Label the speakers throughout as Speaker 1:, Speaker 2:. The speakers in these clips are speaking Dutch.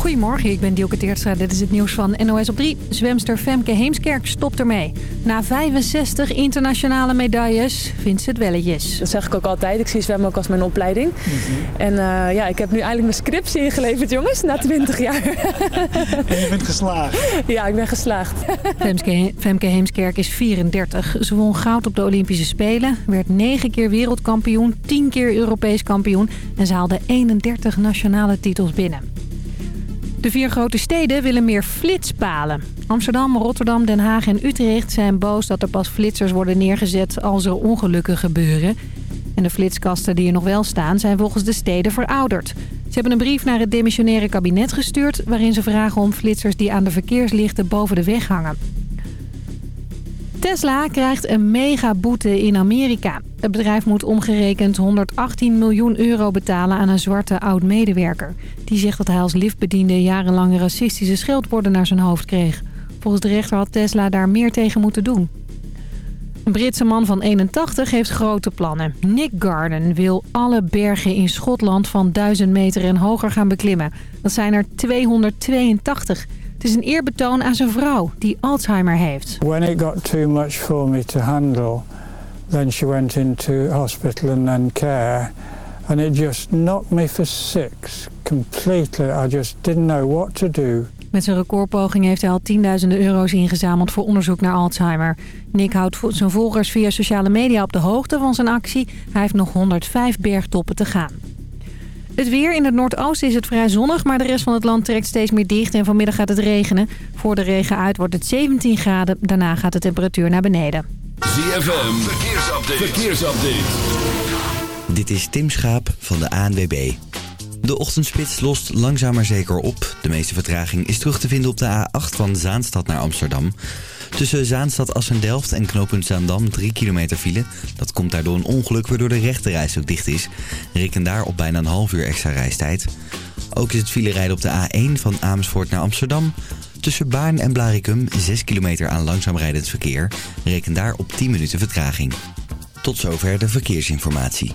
Speaker 1: Goedemorgen, ik ben Dielke Teertstra. Dit is het nieuws van NOS op 3. Zwemster Femke Heemskerk stopt ermee. Na 65 internationale medailles vindt ze het welletjes.
Speaker 2: Dat zeg ik ook altijd. Ik zie zwemmen ook als mijn opleiding. En eh, ja, ik heb nu eigenlijk mijn scriptie ingeleverd, jongens, na 20 jaar.
Speaker 3: En je bent geslaagd.
Speaker 2: ja, ik ben geslaagd.
Speaker 1: Femke, Femke Heemskerk is 34. Ze won goud op de Olympische Spelen, werd 9 keer wereldkampioen, 10 keer Europees kampioen... en ze haalde 31 nationale titels binnen. De vier grote steden willen meer flitspalen. Amsterdam, Rotterdam, Den Haag en Utrecht zijn boos dat er pas flitsers worden neergezet als er ongelukken gebeuren. En de flitskasten die er nog wel staan zijn volgens de steden verouderd. Ze hebben een brief naar het demissionaire kabinet gestuurd... waarin ze vragen om flitsers die aan de verkeerslichten boven de weg hangen. Tesla krijgt een mega boete in Amerika. Het bedrijf moet omgerekend 118 miljoen euro betalen aan een zwarte oud-medewerker. Die zegt dat hij als liftbediende jarenlang racistische scheldwoorden naar zijn hoofd kreeg. Volgens de rechter had Tesla daar meer tegen moeten doen. Een Britse man van 81 heeft grote plannen. Nick Garden wil alle bergen in Schotland van 1000 meter en hoger gaan beklimmen. Dat zijn er 282. Het is een eerbetoon aan zijn vrouw, die Alzheimer heeft.
Speaker 4: When it got too much for me to handle, then she went into hospital and then care. And it just knocked me for six completely. I just didn't know what to do.
Speaker 1: Met zijn recordpoging heeft hij al tienduizenden euro's ingezameld voor onderzoek naar Alzheimer. Nick houdt zijn volgers via sociale media op de hoogte van zijn actie. Hij heeft nog 105 bergtoppen te gaan. Het weer in het noordoosten is het vrij zonnig, maar de rest van het land trekt steeds meer dicht en vanmiddag gaat het regenen. Voor de regen uit wordt het 17 graden, daarna gaat de temperatuur naar beneden.
Speaker 5: ZFM, verkeersupdate. verkeersupdate.
Speaker 6: Dit is Tim Schaap van de ANWB. De ochtendspits lost langzaam maar zeker op. De meeste vertraging is terug te vinden op de A8 van Zaanstad naar Amsterdam. Tussen Zaanstad Assen-Delft en knooppunt Zaandam 3 kilometer file. Dat komt daardoor een ongeluk waardoor de rechterreis ook dicht is. Reken daar op bijna een half uur extra reistijd. Ook is het file rijden op de A1 van Amersfoort naar Amsterdam. Tussen Baarn en Blarikum 6 kilometer aan langzaam rijdend verkeer. Reken daar op 10 minuten vertraging. Tot zover de verkeersinformatie.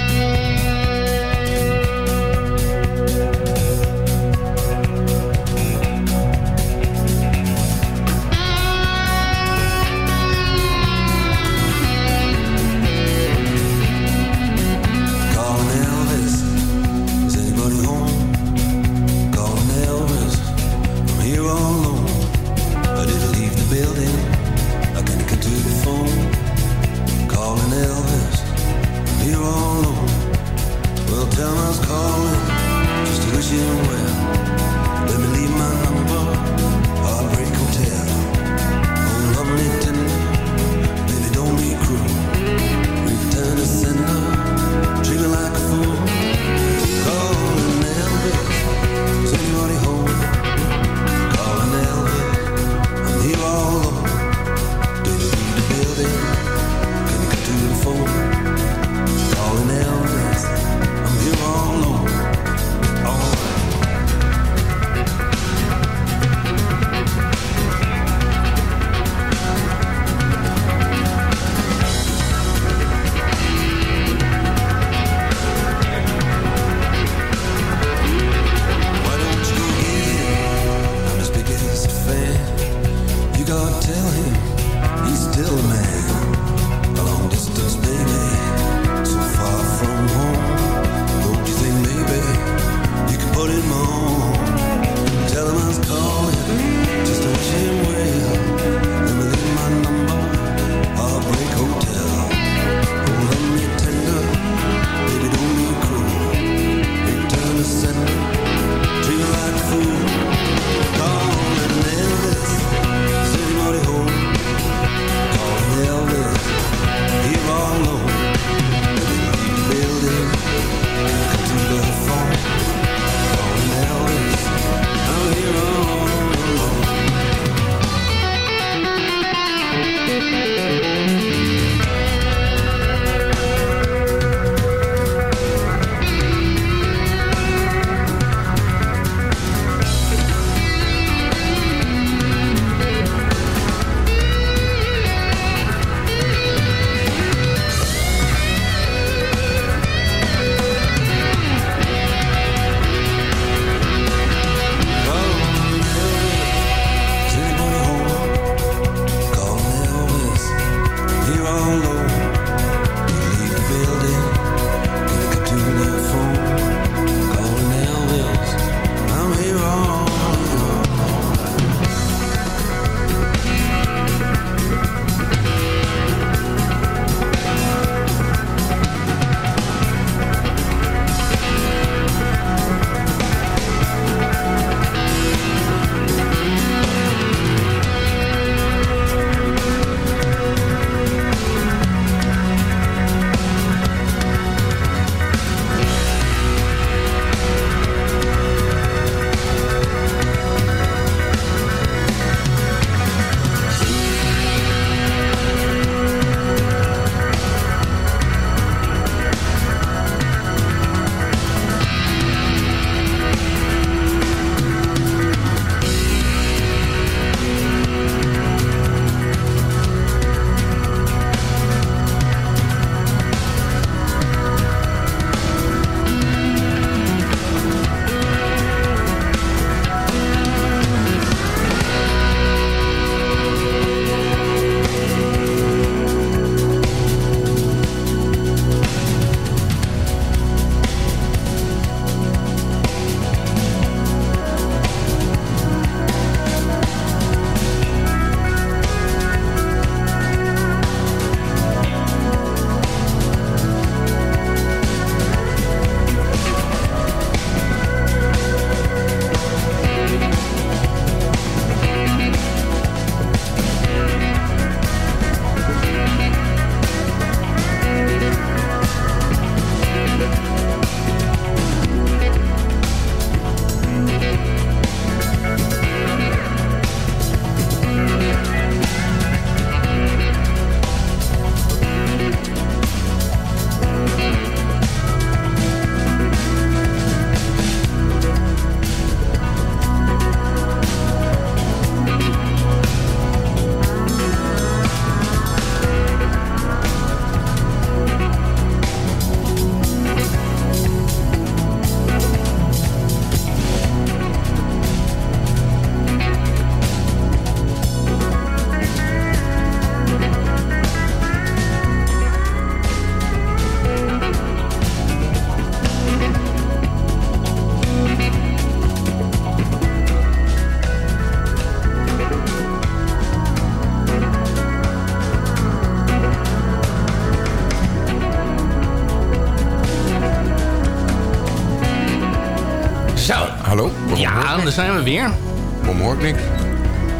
Speaker 7: Waarom hoor ik niks?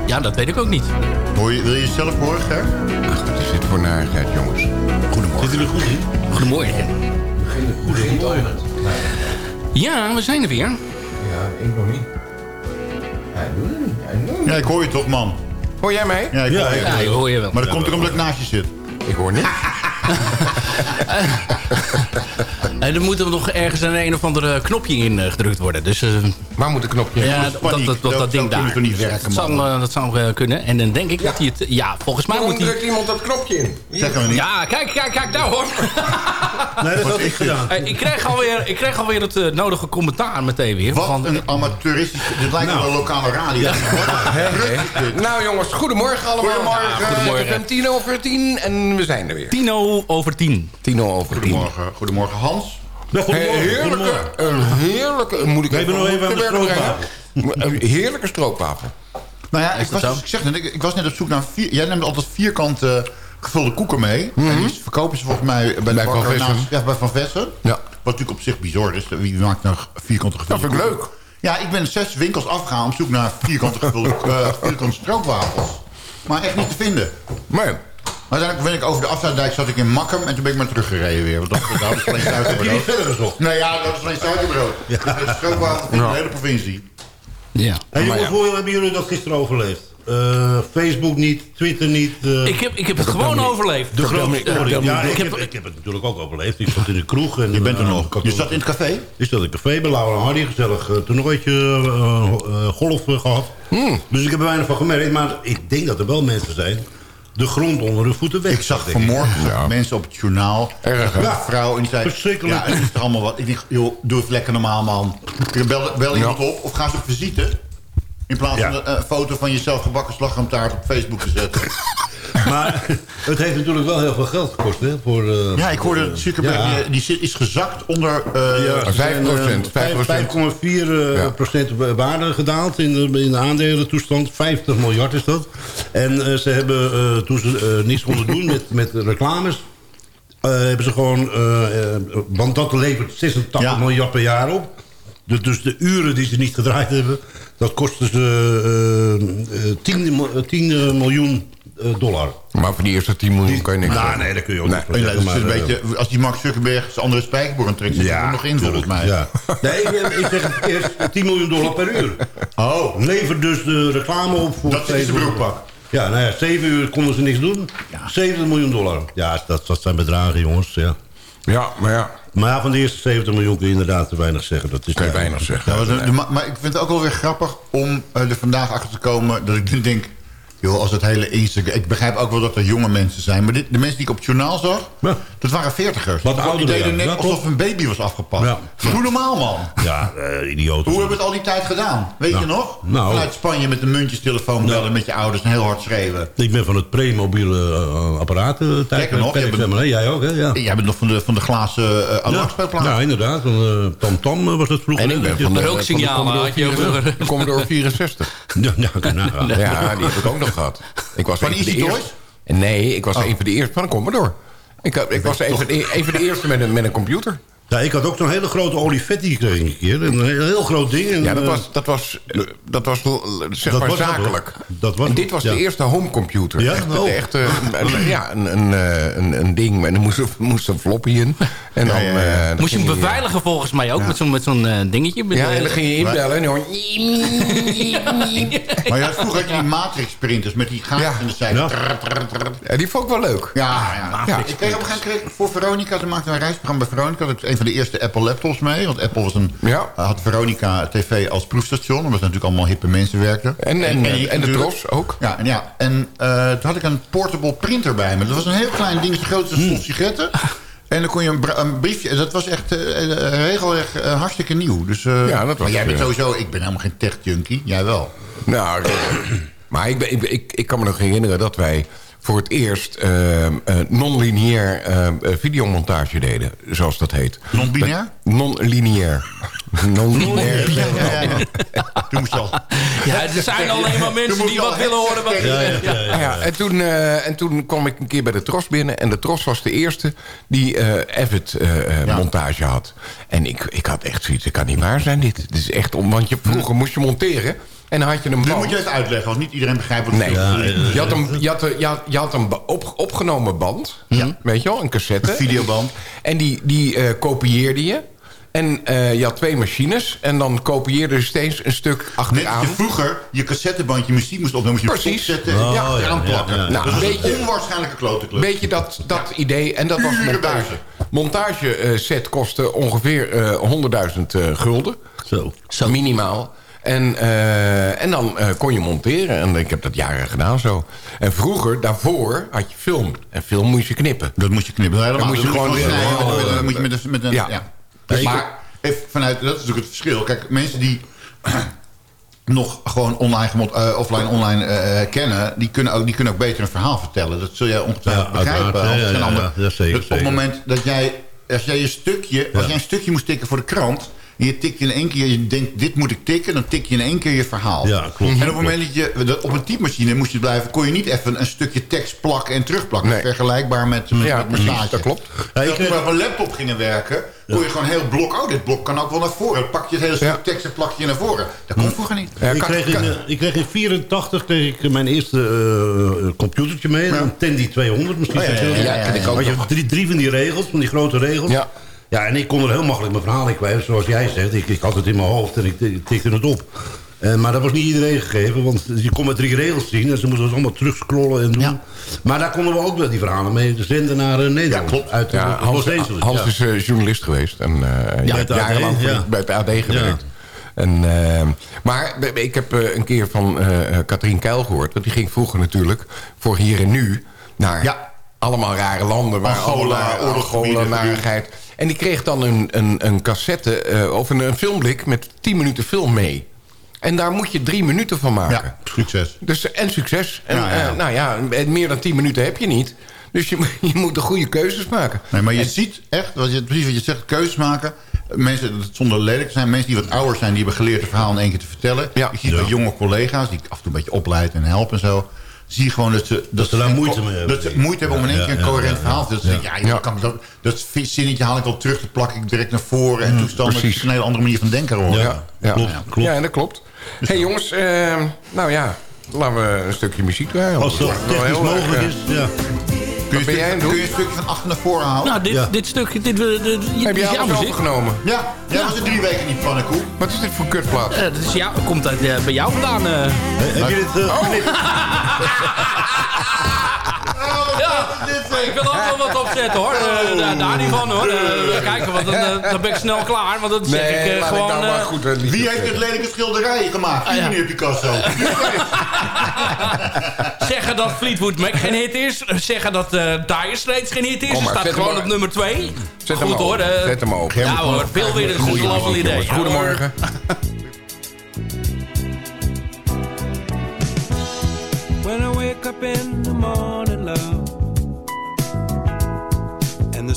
Speaker 8: Ja, dat weet ik ook niet.
Speaker 9: Hoor je, wil je jezelf horen, Ger?
Speaker 7: Ach, wat is dit voor narigheid, jongens? Goedemorgen.
Speaker 8: Zit er goed in? Goedemorgen.
Speaker 7: Goedemorgen.
Speaker 8: Ja, we zijn er weer.
Speaker 7: Ja, ik nog niet. Hij doet het niet. Hij doet het
Speaker 9: Ja, ik hoor je toch, man.
Speaker 7: Hoor jij mij?
Speaker 9: Ja, ik hoor je.
Speaker 8: Ja, ik hoor je wel.
Speaker 9: Maar dat komt er omdat ik naast je zit.
Speaker 7: Ik hoor niks.
Speaker 8: En er moet er nog ergens een, een of ander knopje in eh, gedrukt worden. Dus, eh,
Speaker 7: Waar moet een knopje?
Speaker 8: ja,
Speaker 9: dat
Speaker 8: dat, dat, ding daar.
Speaker 9: toch niet werken,
Speaker 8: dat zou,
Speaker 9: man.
Speaker 8: eh, dat zou eh, kunnen. En dan denk ik dat hij het... Ja, volgens mij moet hij...
Speaker 7: drukt iemand dat knopje in?
Speaker 9: Zeggen we niet.
Speaker 8: Ja, kijk, kijk, kijk, nou hoor.
Speaker 3: Nee, dat had ik gedaan.
Speaker 8: Ik, kreeg alweer, ik kreeg alweer het eh, nodige commentaar meteen weer.
Speaker 9: Wat
Speaker 8: van,
Speaker 9: een amateuristisch... Dit lijkt wel een lokale radio.
Speaker 7: Nou jongens, goedemorgen allemaal.
Speaker 9: Goedemorgen.
Speaker 7: Ja,
Speaker 8: Goedemorgen.
Speaker 7: Het is tien over tien en we zijn er weer.
Speaker 8: Tino over tien.
Speaker 7: Tien over tien.
Speaker 9: Goedemorgen, goedemorgen Hans.
Speaker 7: Een heerlijke, een heerlijke, moet ik
Speaker 3: We hebben nog even aan de stroopwafel.
Speaker 7: brengen. Een heerlijke stroopwafel.
Speaker 9: Nou ja, ik was, ik, zeg net, ik, ik was net op zoek naar... Vier, jij neemt altijd vierkante gevulde koeken mee. En die verkopen ze volgens mij bij de
Speaker 7: Bij
Speaker 9: bakker naast- Ja, bij Van Vessen.
Speaker 7: Ja.
Speaker 9: Wat natuurlijk op zich bizar is. Wie maakt nou vierkante gevulde
Speaker 7: Dat vind ik
Speaker 9: koeken?
Speaker 7: leuk.
Speaker 9: Ja, ik ben zes winkels afgegaan op zoek naar vierkante gevulde eh, vierkante stroopwafels. Maar echt niet te vinden.
Speaker 7: Maar
Speaker 9: Maar uiteindelijk ben ik over de afsluitdijk zat ik in Makkum en toen ben ik maar teruggereden weer. Want dat, dat is alleen suikerbrood.
Speaker 3: verder gezocht?
Speaker 9: Nee, ja, dat is alleen suikerbrood. Ja. De stroopwafel in de hele provincie.
Speaker 8: Ja.
Speaker 3: Hey, jongens, hoe hebben jullie dat gisteren overleefd? Eh, Facebook niet, Twitter niet. eh,
Speaker 8: Ik heb, ik heb het gewoon overleefd.
Speaker 3: de grote
Speaker 8: Ja,
Speaker 3: story. Ja,
Speaker 8: ik
Speaker 3: ik,
Speaker 8: heb-
Speaker 3: ik heb het natuurlijk ook overleefd. Ik zat in de kroeg. En,
Speaker 9: Je bent er
Speaker 3: eh,
Speaker 9: nog. Je zat in het café?
Speaker 3: Ik zat in het café bij Laura en Hardy. Gezellig uh, toernooitje golf eh, gehad. Dus ik heb er weinig van gemerkt. Maar ik denk dat er wel mensen zijn. De grond onder hun voeten weg.
Speaker 9: Ik zag vanmorgen mensen op het journaal.
Speaker 7: Erg,
Speaker 9: vrouw en die zei...
Speaker 3: Verschrikkelijk.
Speaker 9: Ja, het is toch allemaal wat. Ik denk, joh, doe het lekker normaal, man. Bel, bel iemand op of ga ze op visite. In plaats van een eh, foto van jezelf gebakken slagroomtaart op Facebook te zetten.
Speaker 3: Maar het heeft natuurlijk wel heel veel geld gekost. Hè, voor, eh,
Speaker 9: Ja, ik hoorde dat Zuckerberg,
Speaker 3: Ja.
Speaker 9: die, die is gezakt onder... eh,
Speaker 3: Ja,
Speaker 7: Vijf
Speaker 3: zijn,
Speaker 7: procent,
Speaker 3: eh,
Speaker 7: vijf
Speaker 3: vijf-
Speaker 7: procent.
Speaker 3: 5,4 eh,
Speaker 7: Ja.
Speaker 3: procent waarde gedaald in de, in de aandelentoestand. 50 miljard is dat. En eh, ze hebben, eh, toen ze eh, niets konden doen met, met reclames... eh, hebben ze gewoon... eh, eh, want dat levert 86
Speaker 9: Ja.
Speaker 3: miljard per jaar op. Dus, dus de uren die ze niet gedraaid hebben... dat kostte ze eh, eh, 10, mi- eh, 10 eh, miljoen eh, dollar.
Speaker 7: Maar voor die eerste 10 miljoen kan je niks
Speaker 3: Nou, nee, daar kun je ook
Speaker 7: Nee.
Speaker 3: niet
Speaker 9: Ja,
Speaker 3: zeggen.
Speaker 9: dat is
Speaker 3: maar,
Speaker 9: een beetje, als die Mark Zuckerberg zijn andere spijkerboor trekt, zit er nog in volgens mij.
Speaker 3: Ja. Nee, ik, ik zeg het eerst 10 miljoen dollar per uur.
Speaker 9: Oh,
Speaker 3: Levert dus de reclame op voor...
Speaker 9: dat is
Speaker 3: Facebook.
Speaker 9: broekpak.
Speaker 3: Ja, nou ja, 7 uur konden ze niks doen. 70 miljoen dollar. Ja, dat, dat zijn bedragen, jongens. Ja.
Speaker 7: Ja, maar ja,
Speaker 3: Maar van de eerste 70 miljoen kun je inderdaad te weinig zeggen. Dat is
Speaker 7: kan je weinig zeggen.
Speaker 9: Ja, maar, de- de- maar- ik vind het ook wel weer grappig om eh, er vandaag achter te komen... dat ik nu denk, joh, als het hele Instagram... Ik begrijp ook wel dat er jonge mensen zijn... maar dit, de mensen die ik op het journaal zag,
Speaker 3: Ja.
Speaker 9: dat waren veertigers.
Speaker 3: Wat
Speaker 9: die
Speaker 3: ouderen,
Speaker 9: deden
Speaker 3: ja.
Speaker 9: net
Speaker 3: Ja,
Speaker 9: alsof een baby was afgepakt.
Speaker 3: Ja.
Speaker 9: Normaal, man.
Speaker 3: Ja, eh idioot.
Speaker 9: Hoe hebben we het al die tijd gedaan? Weet je nog?
Speaker 3: nou.
Speaker 9: Vanuit Spanje met een muntjestelefoon bellen met je ouders... en heel hard schreeuwen.
Speaker 3: Ik ben van het pre-mobiele eh, apparaten tijd.
Speaker 9: Lekker nog, bent-
Speaker 3: maar, hè? Jij ook, hè? Ja.
Speaker 9: Jij bent nog van de, van de glazen uh, alarmspeelplaat.
Speaker 3: Ja, inderdaad. Van, eh, Tam Tam eh, was dat vroeger.
Speaker 7: En ik ben van de, de
Speaker 8: ook
Speaker 7: Commodore,
Speaker 8: nog.
Speaker 7: 64. Commodore 64.
Speaker 3: Ja, ja, kan je nagaan.
Speaker 7: Ja, die heb ik ook nog gehad. Ik was
Speaker 9: Van Easy Toys?
Speaker 7: Nee, ik was een van de eerste van een Commodore. Ik, had- ik was een van, de, een van de eerste met een, met een computer.
Speaker 3: Ja, ik had ook zo'n hele grote Olivetti gekregen een keer. Een heel, heel groot ding. En,
Speaker 7: Ja, dat
Speaker 3: eh,
Speaker 7: was, dat was, dat was eh, zeg
Speaker 3: Dat
Speaker 7: maar
Speaker 3: was
Speaker 7: zakelijk.
Speaker 3: Dat was
Speaker 7: en dit was
Speaker 3: ja.
Speaker 7: de eerste homecomputer.
Speaker 3: Ja?
Speaker 7: Echt,
Speaker 3: Oh.
Speaker 7: echt eh, een, ja, een, een, eh, een, een ding. En er moest, moest een floppy in. En dan,
Speaker 9: ja, ja.
Speaker 7: eh, dan
Speaker 8: Moest je hem beveiligen volgens mij ook met zo'n met zo'n eh, dingetje. Met,
Speaker 7: Ja, en dan ging je inbellen en dan hoor
Speaker 9: Maar ja, vroeger had je die matrix-printers met die gaten
Speaker 7: Ja.
Speaker 9: in de zijde.
Speaker 3: Ja.
Speaker 9: Trrr, trrr, trrr.
Speaker 7: Ja, die vond ik wel leuk.
Speaker 9: Ja, ja.
Speaker 7: Ja.
Speaker 9: Ik kreeg op een gegeven moment voor Veronica, ze maakte een reisprogramma bij Veronica. Dat is een van de eerste Apple laptops mee. Want Apple was een,
Speaker 7: Ja.
Speaker 9: had Veronica TV als proefstation. Omdat er natuurlijk allemaal hippe mensen werkten.
Speaker 7: En, en, en, de. Tros ook.
Speaker 9: Ja, en, ja. en eh, toen had ik een portable printer bij me. Dat was een heel klein ding, zo groot als een
Speaker 7: Hmm.
Speaker 9: sigaretten. En dan kon je een, briefje... en Dat was echt eh, eh, regelrecht eh, hartstikke nieuw. Dus, eh,
Speaker 7: Ja, dat was
Speaker 9: maar jij bent
Speaker 7: eh,
Speaker 9: sowieso... Ik ben helemaal geen tech-junkie. Jij wel.
Speaker 7: Nou, eh, maar ik, ben, ik, ik, ik kan me nog herinneren dat wij voor het eerst eh, eh, non-lineair eh, eh, videomontage deden, zoals dat heet.
Speaker 9: Non-binair?
Speaker 7: Dat- Non-lineair.
Speaker 9: Ja, ja. Toen moest je al...
Speaker 8: Ja, er zijn alleen maar mensen die wat willen horen. Wat,
Speaker 9: Ja, ja,
Speaker 7: Ja, ja. En, toen, eh, en toen kwam ik een keer bij de Tros binnen. En de Tros was de eerste die eh Avid eh, eh, montage had. En ik, ik had echt zoiets, het kan niet waar zijn dit. Dit is echt om, want je, vroeger moest je monteren. En dan had je een band.
Speaker 9: moet je even uitleggen, want niet iedereen begrijpt wat het
Speaker 7: Nee,
Speaker 9: is.
Speaker 7: je had een, je had, een- je had, je had een op, opgenomen band. Weet je wel, een cassette.
Speaker 9: Een videoband.
Speaker 7: En die, die eh, kopieerde je. En eh, je had twee machines. En dan kopieerde je steeds een stuk
Speaker 9: Net
Speaker 7: achteraan.
Speaker 9: als je vroeger je cassettebandje muziek moest opnemen, moest je
Speaker 7: Precies.
Speaker 9: opzetten en
Speaker 7: Oh,
Speaker 9: ja,
Speaker 7: ja,
Speaker 9: eraan
Speaker 7: ja,
Speaker 9: plakken.
Speaker 7: ja. Nou,
Speaker 9: dat was
Speaker 7: een
Speaker 9: een
Speaker 7: beetje-
Speaker 9: onwaarschijnlijke klote club.
Speaker 7: Beetje dat, dat idee. En dat was montage. Montage eh, set kostte ongeveer eh 100.000 eh, gulden.
Speaker 3: Zo.
Speaker 7: Minimaal. En, eh, en dan eh, kon je monteren. En ik heb dat jaren gedaan zo. En vroeger, daarvoor, had je film. En film moest je knippen.
Speaker 9: Dat moest je knippen. Helemaal.
Speaker 7: Dan moest je
Speaker 9: Dat
Speaker 7: gewoon
Speaker 9: moet je met een... Met een
Speaker 7: Ja.
Speaker 9: ja.
Speaker 7: Dus
Speaker 9: maar even vanuit, dat is natuurlijk het verschil. Kijk, mensen die nog gewoon online, eh, offline online kennen... Die kunnen, ook, die kunnen ook beter een verhaal vertellen. Dat zul jij ongetwijfeld
Speaker 3: Ja,
Speaker 9: begrijpen.
Speaker 3: Ja, ja,
Speaker 9: ander-
Speaker 3: zeker,
Speaker 9: dat op het moment dat jij... Als jij, een stukje, als jij een stukje moest tikken voor de krant... en je tikt in één keer, je denkt, dit moet ik tikken... dan tik je in één keer je verhaal.
Speaker 3: Ja, klopt.
Speaker 9: En op het moment dat je... op een typemachine moest je blijven... kon je niet even een stukje tekst plakken en terugplakken.
Speaker 7: Nee.
Speaker 9: Vergelijkbaar met, met,
Speaker 7: Ja, precies, dat klopt.
Speaker 3: Ja,
Speaker 9: Als
Speaker 3: ik
Speaker 9: we
Speaker 3: kreeg-
Speaker 9: op een laptop gingen werken, kon je gewoon een heel blok... oh, dit blok kan ook wel naar voren. Dan pak je het hele stuk
Speaker 7: Ja.
Speaker 9: tekst en plak je naar voren. Dat kon vroeger niet.
Speaker 7: Ja,
Speaker 3: ik, kreeg in, eh, ik kreeg in 84 kreeg ik mijn eerste eh, computertje mee. Een Tandy 200 misschien.
Speaker 9: Oh, ja,
Speaker 7: ik ook
Speaker 3: Had je
Speaker 7: nog.
Speaker 3: drie, drie van die regels, van die grote regels.
Speaker 7: Ja.
Speaker 3: Ja, en ik kon er heel makkelijk mijn verhaal in kwijt. Zoals jij zegt, ik, ik had het in mijn hoofd en ik, ik tikte het op. Eh, maar dat was niet iedereen gegeven, want je kon maar drie regels zien... en ze moesten het allemaal terugscrollen en doen.
Speaker 9: Ja.
Speaker 3: Maar daar konden we ook wel die verhalen mee zenden naar eh, Nederland.
Speaker 9: Ja, klopt.
Speaker 3: Uit
Speaker 7: Ja, Hans, is eh, journalist geweest. En
Speaker 3: Ja, het
Speaker 7: jarenlang bij het AD gewerkt. En, maar ik heb een keer van Katrien Keil gehoord. Want die ging vroeger natuurlijk voor hier en nu naar
Speaker 9: Ja.
Speaker 7: allemaal rare landen. Waar
Speaker 9: Angola,
Speaker 7: Angola, narigheid. En die kreeg dan een, een, een cassette eh, of een, een filmblik met 10 minuten film mee. En daar moet je drie minuten van maken.
Speaker 9: Ja, succes.
Speaker 7: Dus, en succes. En,
Speaker 9: Ja, ja.
Speaker 7: eh, nou ja, en meer dan 10 minuten heb je niet. Dus je, je moet de goede keuzes maken.
Speaker 9: Nee, maar je ziet echt, wat je, precies wat je zegt, keuzes maken. Mensen, dat zonder lelijk te zijn, mensen die wat ouder zijn... die hebben geleerd het verhaal in één keer te vertellen.
Speaker 7: Ja.
Speaker 9: Je ziet bij jonge collega's, die ik af en toe een beetje opleid en help en zo... zie je gewoon dat ze... Dat,
Speaker 3: ze daar moeite mee hebben.
Speaker 9: Dat ze moeite hebben om in één
Speaker 3: Ja,
Speaker 9: keer een coherent
Speaker 3: ja,
Speaker 9: verhaal te vertellen. Ja,
Speaker 7: Ja.
Speaker 9: ja. Kan, dat, dat zinnetje haal ik al terug, dat plak ik direct naar voren... en toestanden, dat
Speaker 7: precies.
Speaker 9: is een hele andere manier van denken hoor.
Speaker 7: Ja, ja.
Speaker 3: klopt,
Speaker 7: ja.
Speaker 3: klopt.
Speaker 7: Ja, dat klopt. Hé hey, jongens, eh, nou ja, laten we een stukje muziek draaien.
Speaker 3: Als dat technisch mogelijk
Speaker 7: eh,
Speaker 3: is, ja.
Speaker 9: Kun, je
Speaker 7: jij
Speaker 9: kun je een stukje van achter naar voren halen?
Speaker 8: Nou, dit,
Speaker 3: Ja.
Speaker 8: dit stuk, dit, dit, dit,
Speaker 7: Heb
Speaker 8: dit
Speaker 7: jij alles
Speaker 8: muziek.
Speaker 7: overgenomen?
Speaker 9: Ja, jij was er drie weken niet, pannenkoek.
Speaker 7: Wat is dit voor kutplaat?
Speaker 8: Eh, dat is jou, komt uit, eh, bij jou vandaan. eh.
Speaker 3: Heb je dit
Speaker 7: Oh.
Speaker 3: eh,
Speaker 8: ik wil ook wel wat opzetten hoor. Eh, daar, daar niet van hoor. Eh, kijken, want dan, dan ben ik snel klaar. Want dan zeg ik
Speaker 7: laat
Speaker 8: gewoon...
Speaker 7: nou goed
Speaker 9: Wie heeft dit lelijke schilderijen gemaakt?
Speaker 8: Ah, ja.
Speaker 9: Meneer Picasso.
Speaker 8: zeggen dat Fleetwood Mac geen hit is. Zeggen dat eh Dire Straits geen hit is.
Speaker 7: Maar,
Speaker 8: staat gewoon op nummer 2.
Speaker 7: Zet
Speaker 8: Goed
Speaker 7: hem
Speaker 8: hoor.
Speaker 7: Zet hem open.
Speaker 8: Ja hoor, veel weer een
Speaker 7: muziek,
Speaker 8: idee.
Speaker 7: Goedemorgen.
Speaker 10: When I wake up in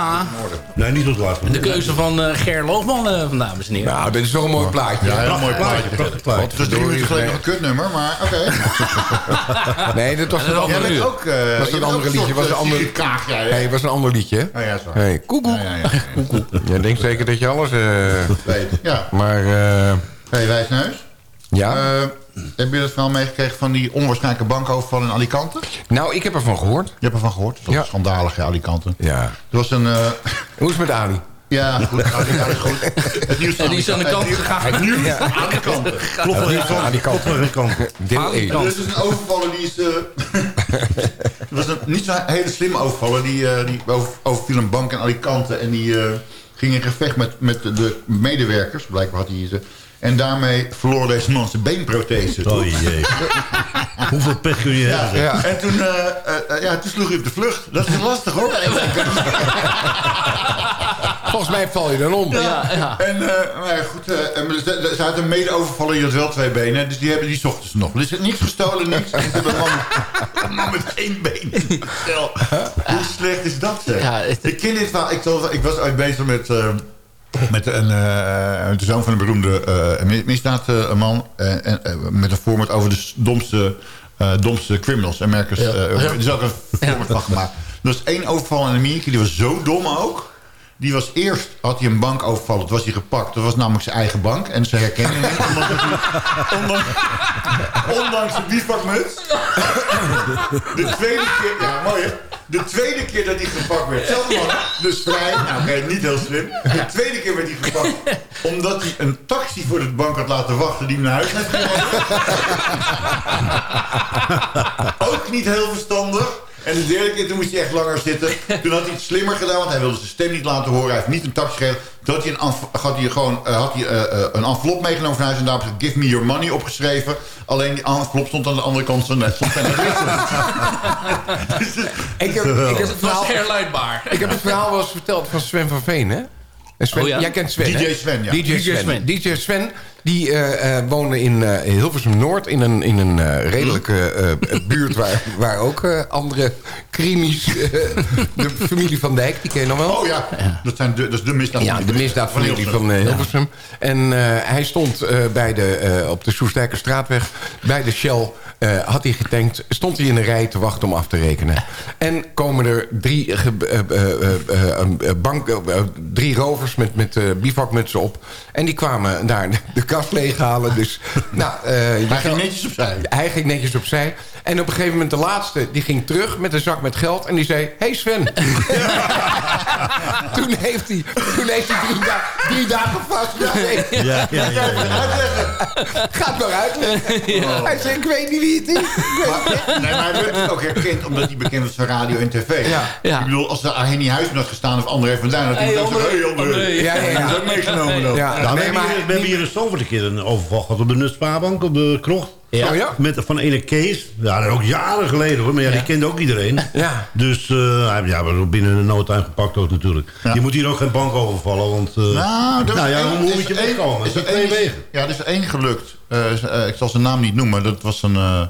Speaker 8: Ja.
Speaker 3: Nee, niet tot laat.
Speaker 8: De keuze van eh, Ger Loogman eh, vandaag, dames en heren.
Speaker 7: Nou, dit is toch een mooi plaatje.
Speaker 9: Ja, heel mooi plaatje.
Speaker 3: Prachtig plaatje.
Speaker 9: Het is drie minuten geleden nog een kutnummer, maar oké.
Speaker 7: Nee, dat was een ander liedje.
Speaker 9: ook... eh,
Speaker 7: was een
Speaker 9: ook
Speaker 7: liedje. Was een ander...
Speaker 9: Kaag, jij, hè?
Speaker 7: Nee, was een ander liedje.
Speaker 9: Oh ja, sorry.
Speaker 7: Hey, koekoek.
Speaker 9: Ja, ja, ja.
Speaker 7: Jij denkt zeker dat je alles... eh,
Speaker 9: Weet. Ja.
Speaker 7: maar eh,
Speaker 9: Hey, Wijsneus.
Speaker 7: ja.
Speaker 9: Eh, heb je het verhaal meegekregen van die onwaarschijnlijke bankoverval in Alicante?
Speaker 7: nou, ik heb ervan gehoord.
Speaker 9: Je hebt ervan gehoord? Dat is
Speaker 7: Ja.
Speaker 9: schandalig, ja, Alicante.
Speaker 7: Ja.
Speaker 9: Er was een... eh,
Speaker 7: Hoe is het met Ali?
Speaker 9: ja, goed. Alicante is goed. Het nieuws
Speaker 8: En die is aan de kant gegaan.
Speaker 9: Het nieuws
Speaker 7: Ja.
Speaker 9: van Alicante.
Speaker 3: Klopt kant.
Speaker 7: die kant.
Speaker 3: Klopt geen kant.
Speaker 7: Deel 1.
Speaker 9: Er is dus een overvaller die is... eh het was een, niet zo'n hele slimme overvaller. Die, eh, die over, overviel een bank in Alicante. En die eh, ging in gevecht met, met de medewerkers. Blijkbaar had hij... en daarmee verloor deze man zijn beenprothese.
Speaker 3: Oh jee. Hoeveel pech kun je
Speaker 9: Ja,
Speaker 3: hebben?
Speaker 9: ja. En toen, eh, eh, ja, toen sloeg hij op de vlucht. Dat is lastig hoor.
Speaker 7: Volgens mij val je dan om.
Speaker 8: Ja, ja.
Speaker 9: En eh, maar ja, goed, eh, en ze, ze had een mede-overvaller, die had wel twee benen. Dus die, hebben, die zochten ze nog. Er is niks gestolen, niks. En ze hebben een man, een man met één been. Stel, Hoe slecht is dat, zeg?
Speaker 8: Ja, het-
Speaker 9: Ik ken dit verhaal. Ik, was ooit bezig met... eh, met een, eh, de zoon van een beroemde uh, misdaadman. en en, met een format over de domste, eh, domste criminals. America's,
Speaker 8: Ja.
Speaker 9: eh. Er is ook een format van gemaakt. Er was één overval in Amerika. Die was zo dom ook. Die was eerst, had hij een bank overvallen. Toen was hij gepakt. Dat was namelijk zijn eigen bank. En ze herkennen hem. Ondanks, ondanks, ondanks de bivakmuts. De tweede keer... Ja, mooi hè? De tweede keer dat hij gepakt werd. Zelfde man. Dus vrij. Nou, oké, niet heel slim. De tweede keer werd hij gepakt. Omdat hij een taxi voor de bank had laten wachten. Die hem naar huis heeft gebracht. Ook niet heel verstandig. En de derde keer, toen moest hij echt langer zitten. Toen had hij het slimmer gedaan, want hij wilde zijn stem niet laten horen. Hij heeft niet een taxi gegeven. Toen had hij, een, had hij gewoon uh, had hij, uh, uh, een envelop meegenomen van huis... en daar heb Give me your money opgeschreven. Alleen die envelop stond aan de andere kant van net. Stond
Speaker 7: dus, ik, heb, ik, heb het verhaal,
Speaker 8: herleidbaar.
Speaker 7: ik heb het verhaal wel eens verteld van Sven van Veen, hè? Sven,
Speaker 8: oh, ja?
Speaker 7: Jij kent Sven,
Speaker 9: DJ? Sven, ja.
Speaker 7: DJ,
Speaker 8: DJ
Speaker 7: Sven.
Speaker 8: Sven.
Speaker 7: DJ Sven, die uh, uh, woonde in, uh, in Hilversum-Noord... in een, in een redelijke buurt waar, waar ook andere krimis... de familie Van Dijk, die ken je nog wel?
Speaker 9: Oh ja, ja. Dat, zijn de, dat is de misdaadfamilie.
Speaker 7: Ja, de misdaadfamilie van, van Hilversum. Ja. En hij stond bij de, op de Soestijkerstraatweg... bij de Shell eh, had hij getankt, stond hij in een rij te wachten om af te rekenen. En komen er drie, eh, eh, eh, eh, eh, bank, eh, eh, drie rovers met, met eh, bivakmutsen op. En die kwamen daar de, de kast leeghalen. Dus, nou, eh,
Speaker 9: Hij ging netjes opzij.
Speaker 7: Hij ging netjes opzij. En op een gegeven moment de laatste, die ging terug met een zak met geld. En die zei, hey Sven. toen, heeft hij, toen heeft hij drie, da- drie dagen vast. Ja, nee.
Speaker 3: Ja, ja, ja,
Speaker 7: Gaat maar uitleggen. Hij zei, ik weet niet wie het is. Niet.
Speaker 9: Nee, maar hij werd het ook herkend omdat hij bekend was van radio en tv.
Speaker 7: Ja.
Speaker 9: Ik bedoel, als er Henny Huisman had gestaan of André van Duin... had hij
Speaker 8: Hey, André.
Speaker 9: André.
Speaker 7: Ja, ja, ja.
Speaker 9: Dat is ook meegenomen dan.
Speaker 7: Ja,
Speaker 3: Ja, we,
Speaker 7: nee, maar
Speaker 3: hier, we hebben hier in Een keer een overval gehad op de Nutspaarbank, op de krocht.
Speaker 7: Ja. Oh, ja?
Speaker 3: Met, van ene Kees. Ja, dat is ook jaren geleden hoor. Maar ja, die kende ook iedereen.
Speaker 7: Ja.
Speaker 3: Dus eh, ja, we hebben binnen een noodtuin gepakt ook natuurlijk. Je moet hier ook geen bank overvallen. Want eh,
Speaker 9: Nou,
Speaker 3: nou ja, hoe moet je
Speaker 9: is
Speaker 3: Er zijn twee wegen.
Speaker 9: Ja, er is één gelukt. Eh, ik zal zijn naam niet noemen. Dat was een, eh,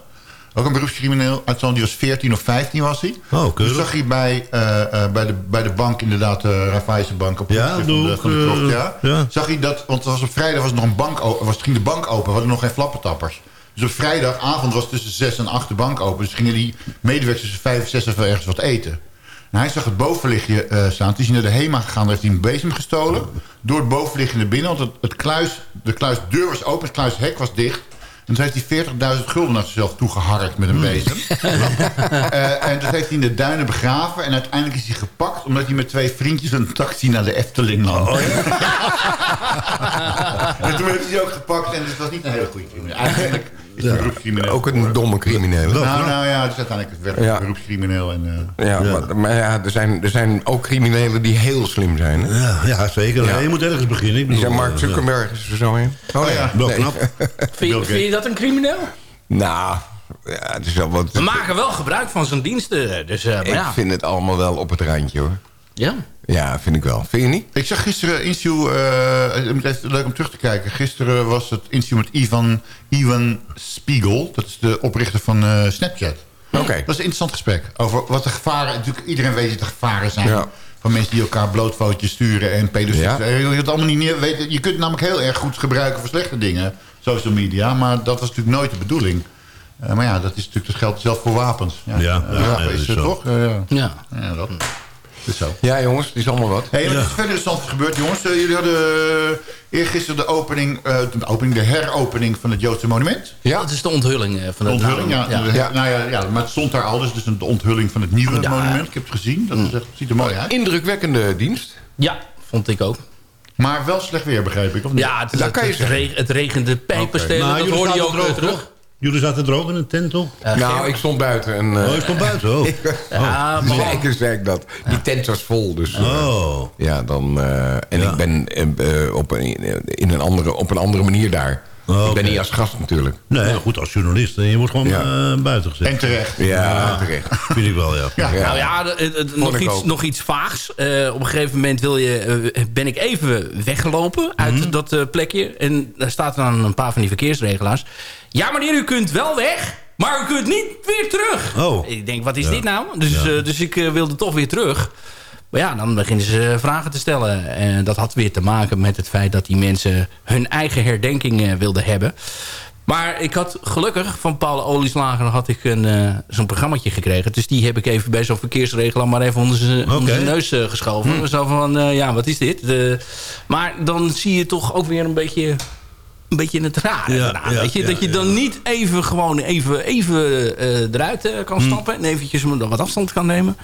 Speaker 9: ook een beroepscrimineel. Uit die was 14 of 15 was hij.
Speaker 3: Oh,
Speaker 9: Dus
Speaker 3: keurig.
Speaker 9: zag hij bij, eh, eh, bij, de, bij de bank inderdaad, de Raiffeisen bank op de
Speaker 3: Ja,
Speaker 9: van de, van
Speaker 3: eh,
Speaker 9: ja.
Speaker 3: ja.
Speaker 9: Zag hij dat, want er was op vrijdag was nog een bank open, was, ging de bank open, we hadden nog geen flappentappers. Dus op vrijdagavond was tussen 6 en 8 de bank open. Dus gingen die medewerkers tussen 5 en 6 even ergens wat eten. En hij zag het bovenlichtje eh, staan. Toen is hij naar de HEMA gegaan. Daar heeft hij een bezem gestolen. Door het bovenlichtje naar binnen. Want het, het kluis, de kluisdeur was open. Het kluishek was dicht. En toen heeft hij 40.000 gulden naar zichzelf toegeharkt met een bezem. Eh, en dat heeft hij in de duinen begraven. En uiteindelijk is hij gepakt. Omdat hij met twee vriendjes een taxi naar de Efteling nam. en toen heeft hij ook gepakt. En het was niet een hele goede crimineel. Eigenlijk is hij beroepscrimineel.
Speaker 7: Ook een domme crimineel.
Speaker 9: Nou, nou ja, het is uiteindelijk het werk
Speaker 7: Ja.
Speaker 9: beroepscrimineel. En, eh,
Speaker 7: Ja, Maar, maar ja, er zijn, er zijn ook criminelen die heel slim zijn. Hè?
Speaker 3: Ja, ja zeker.
Speaker 7: Ja.
Speaker 3: Je moet ergens beginnen. Ik
Speaker 7: Die
Speaker 3: bedoel,
Speaker 7: zijn Mark
Speaker 3: eh,
Speaker 7: Zuckerberg is er zo in.
Speaker 9: Oh ja.
Speaker 3: Wel
Speaker 7: Nee.
Speaker 3: knap.
Speaker 8: Vind, je- vind je dat een crimineel?
Speaker 7: Nou, ja, het is wel wat...
Speaker 8: We maken wel gebruik van zijn diensten. Dus, eh, maar
Speaker 7: Ik
Speaker 8: ja.
Speaker 7: vind het allemaal wel op het randje, hoor.
Speaker 8: ja.
Speaker 7: Ja, vind ik wel. Vind je niet?
Speaker 9: Ik zag gisteren een interview, eh, het is leuk om terug te kijken. Gisteren was het interview met Ivan, Ivan Spiegel. Dat is de oprichter van eh, Snapchat.
Speaker 7: Oké.
Speaker 9: Dat was een interessant gesprek. Over wat de gevaren, natuurlijk iedereen weet dat er gevaren zijn.
Speaker 7: Ja.
Speaker 9: Van mensen die elkaar blootfotootjes sturen en pedofielen.
Speaker 7: Ja.
Speaker 9: Je, het allemaal niet weet, je kunt het namelijk heel erg goed gebruiken voor slechte dingen. Social media, maar dat was natuurlijk nooit de bedoeling. Eh, maar ja, dat is natuurlijk, dat geldt zelf voor wapens. Ja,
Speaker 3: Ja,
Speaker 9: Eh,
Speaker 3: ja,
Speaker 9: wapens
Speaker 3: dat
Speaker 9: is het toch? Eh, ja.
Speaker 8: Ja.
Speaker 9: ja, dat is zo.
Speaker 7: Ja, jongens, het is allemaal wat.
Speaker 9: Hey, wat is er verder interessant gebeurd, jongens? Eh, jullie hadden uh, eergisteren de opening, eh, de opening, de heropening van het Joodse monument.
Speaker 7: Ja.
Speaker 8: Dat is de onthulling eh, van
Speaker 9: De
Speaker 8: het
Speaker 9: onthulling, ja. Nou ja, ja, maar het stond daar al, dus, dus de onthulling van het nieuwe
Speaker 8: Ja.
Speaker 9: monument. Ik heb het gezien, dat is echt, ziet er mooi uit.
Speaker 7: Indrukwekkende dienst.
Speaker 8: Ja, vond ik ook.
Speaker 9: Maar wel slecht weer, begreep ik, of niet?
Speaker 8: Ja, het, het,
Speaker 7: kan je
Speaker 8: het,
Speaker 7: zeggen.
Speaker 8: reg- het regende pijpenstelen.
Speaker 3: Maar
Speaker 8: dat
Speaker 3: jullie
Speaker 8: hoorde je ook terug.
Speaker 3: Jullie zaten droog in een tent, toch?
Speaker 8: Eh,
Speaker 7: nou, ik stond buiten en... eh
Speaker 3: Oh, je stond buiten, oh.
Speaker 8: Ja,
Speaker 7: Nee,
Speaker 8: maar-
Speaker 7: ik zei ik dat. Die tent was vol, dus... eh,
Speaker 3: Oh.
Speaker 7: Ja, dan... eh, en
Speaker 3: Ja.
Speaker 7: ik ben op, een, in een andere, op een andere manier daar.
Speaker 3: Oh,
Speaker 7: Ik ben niet als gast natuurlijk.
Speaker 3: Nee, goed, als journalist. Je wordt gewoon
Speaker 7: Ja.
Speaker 3: eh, buiten gezet.
Speaker 9: En terecht.
Speaker 7: Ja, terecht.
Speaker 3: Vind ik wel, ja.
Speaker 9: Ja.
Speaker 8: Nou ja, de- het- het- nog, iets,
Speaker 7: ook.
Speaker 8: nog iets vaags. Eh, op een gegeven moment wil je, eh, ben ik even weggelopen uit
Speaker 3: Mhm.
Speaker 8: dat eh, plekje. En daar staat dan een paar van die verkeersregelaars. Ja meneer, u kunt wel weg, maar u kunt niet weer terug.
Speaker 3: Oh.
Speaker 8: Ik denk, wat is dit nou? Dus, dus ik wilde toch weer terug. Maar ja, dan beginnen ze eh, vragen te stellen. En dat had weer te maken met het feit dat die mensen hun eigen herdenking eh, wilden hebben. Maar ik had gelukkig van Paul Olieslager had ik een, eh, zo'n programmaatje gekregen. Dus die heb ik even bij zo'n verkeersregelaar maar even onder zijn neus eh, geschoven. Zo van, eh, ja, wat is dit? Maar dan zie je toch ook weer een beetje... Een beetje het rare
Speaker 3: Ja,
Speaker 8: eraan,
Speaker 3: ja,
Speaker 8: weet je?
Speaker 3: ja,
Speaker 8: dat je dan niet even gewoon even, even eh, eruit eh,
Speaker 3: Hm.
Speaker 8: kan stappen. En eventjes wat afstand kan nemen.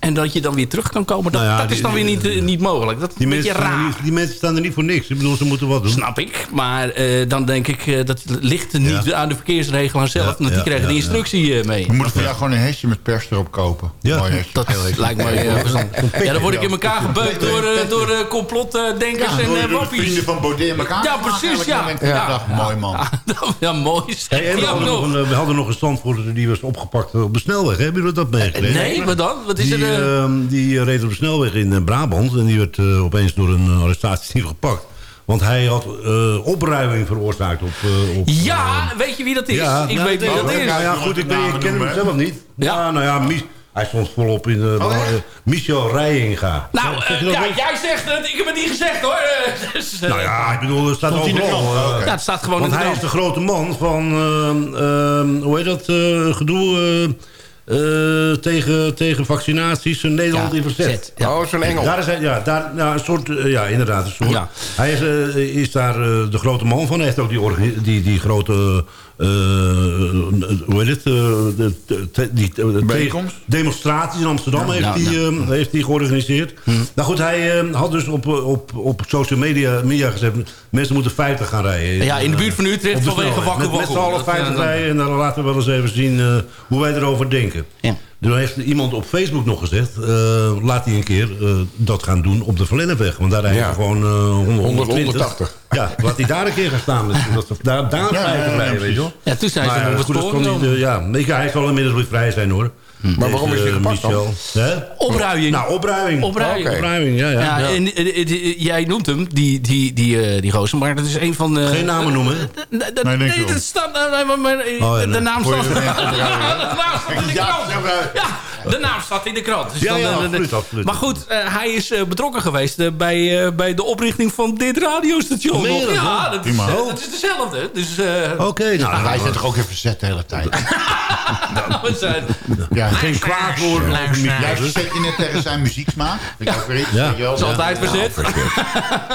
Speaker 8: En dat je dan weer terug kan komen. Dat,
Speaker 3: Nou ja,
Speaker 8: dat is
Speaker 3: die-
Speaker 8: dan weer niet, eh, niet mogelijk. Dat is
Speaker 3: Die
Speaker 8: een beetje raar.
Speaker 3: niet, die mensen staan er niet voor niks. Ik bedoel, ze moeten wat doen.
Speaker 8: Snap ik. Maar eh, dan denk ik, eh, dat ligt niet
Speaker 3: Ja.
Speaker 8: aan de verkeersregelaar zelf.
Speaker 3: Ja,
Speaker 8: want die
Speaker 3: ja,
Speaker 8: krijgen
Speaker 3: ja,
Speaker 8: de instructie eh, mee.
Speaker 9: We moeten voor jou gewoon een hesje met pers erop kopen.
Speaker 3: Ja.
Speaker 9: Mooi.
Speaker 8: Dat lijkt me eh, verstandig. Ja, dan word ik in elkaar gebeukt door, door complotdenkers
Speaker 9: Ja,
Speaker 8: en
Speaker 9: door de
Speaker 8: wappies.
Speaker 9: vrienden van Baudet in elkaar.
Speaker 8: Ja, precies, ja.
Speaker 9: Mooi man.
Speaker 8: Ja, mooi.
Speaker 3: We, hadden nog een, we hadden nog een standvoerder die was opgepakt op de snelweg. Hebben jullie dat meegekregen?
Speaker 8: Nee, wat dan? Wat is er? Eh?
Speaker 3: ehm, die eh, reed op de snelweg in eh, Brabant. En die werd eh, opeens door een arrestatieteam gepakt. Want hij had eh opruiming veroorzaakt op... eh, op
Speaker 8: Ja, weet je wie dat is? ik
Speaker 3: nou,
Speaker 8: weet wie dat is.
Speaker 3: Nou ja, goed, ik, ben, ik ken hem zelf niet. Ja, nou ja, mis- Hij stond volop in de...
Speaker 9: Oh?
Speaker 3: Michel Rijinga.
Speaker 8: Nou, ja, jij zegt het. Ik heb het niet gezegd hoor. Dus,
Speaker 3: Nou ja, ik bedoel, er staat overal.
Speaker 8: ja, het staat gewoon
Speaker 3: Want
Speaker 8: in de
Speaker 3: hij is de grote man van, ehm, ehm, hoe heet dat, eh, gedoe eh, eh, tegen, tegen vaccinaties in Nederland
Speaker 8: Ja,
Speaker 3: in verzet.
Speaker 8: ja.
Speaker 7: Oh, zo'n engel.
Speaker 3: Daar is hij, ja, daar, nou, een soort, eh, ja, inderdaad, een soort.
Speaker 8: Ja.
Speaker 3: Hij is, eh, is daar de grote man van. Hij heeft ook die, die, die grote, hoe heet het, eh, de, die demonstraties in Amsterdam heeft,
Speaker 8: ja,
Speaker 3: hij,
Speaker 8: ja.
Speaker 3: eh, heeft hij georganiseerd. Nou goed, hij eh, had dus op, op, op social media, media gezegd, mensen moeten 50 gaan rijden.
Speaker 8: Ja, in de buurt van Utrecht vanwege
Speaker 3: snelweg.
Speaker 8: wakker
Speaker 3: Met, met z'n
Speaker 8: wakker.
Speaker 3: allen
Speaker 8: Dat,
Speaker 3: 50
Speaker 8: eh,
Speaker 3: rijden en dan laten we wel eens even zien eh, hoe wij erover denken.
Speaker 8: Ja.
Speaker 3: Toen heeft iemand op Facebook nog gezegd... eh, laat hij een keer eh, dat gaan doen op de Verlennepweg. Want daar rijden
Speaker 7: Ja.
Speaker 3: ze gewoon eh 100,
Speaker 7: 120.
Speaker 3: 180. Ja, laat hij daar een keer gaan staan. Met, dat ze daar, daar
Speaker 9: Ja,
Speaker 3: vijf
Speaker 9: ja, ja,
Speaker 3: rijden, weet je wel.
Speaker 8: Ja, toen zijn ze
Speaker 3: Maar,
Speaker 8: nog
Speaker 3: ja,
Speaker 8: wat
Speaker 3: hij zal inmiddels weer vrij zijn, hoor.
Speaker 7: Maar waarom is hij gepakt dan?
Speaker 8: Opruiing.
Speaker 3: Nou, opruiming.
Speaker 8: Opruiming.
Speaker 7: Oké.
Speaker 3: Opruiming, ja, ja.
Speaker 8: Ja,
Speaker 3: ja.
Speaker 8: En, eh, eh, jij noemt hem, die, die, die, eh, die gozer, maar dat is een van de...
Speaker 3: Geen namen noemen?
Speaker 8: Nee, dat,
Speaker 9: Nee,
Speaker 8: staat...
Speaker 3: ja,
Speaker 8: de naam staat...
Speaker 9: er geen
Speaker 8: de naam staat in de
Speaker 9: Ja,
Speaker 8: krant. Ja, de naam staat in de krant. Dus
Speaker 3: Ja,
Speaker 8: dan,
Speaker 3: ja,
Speaker 8: eh, de-
Speaker 3: absoluut, absoluut.
Speaker 8: Maar goed, eh, hij is eh, betrokken geweest bij, eh, bij de oprichting van dit radiostation.
Speaker 3: Dat,
Speaker 8: ja, dat is, dat is dezelfde. Dus eh,
Speaker 3: Oké, nou.
Speaker 9: Wij
Speaker 3: nou,
Speaker 9: zijn toch ook even verzet de hele tijd.
Speaker 8: we zijn...
Speaker 9: Ja,
Speaker 3: geen kwaad woord
Speaker 9: Jij verzet je net tegen zijn muzieksmaak. Ik ook weer iets.
Speaker 3: Ja.
Speaker 9: weet je wel.
Speaker 8: is altijd verzet.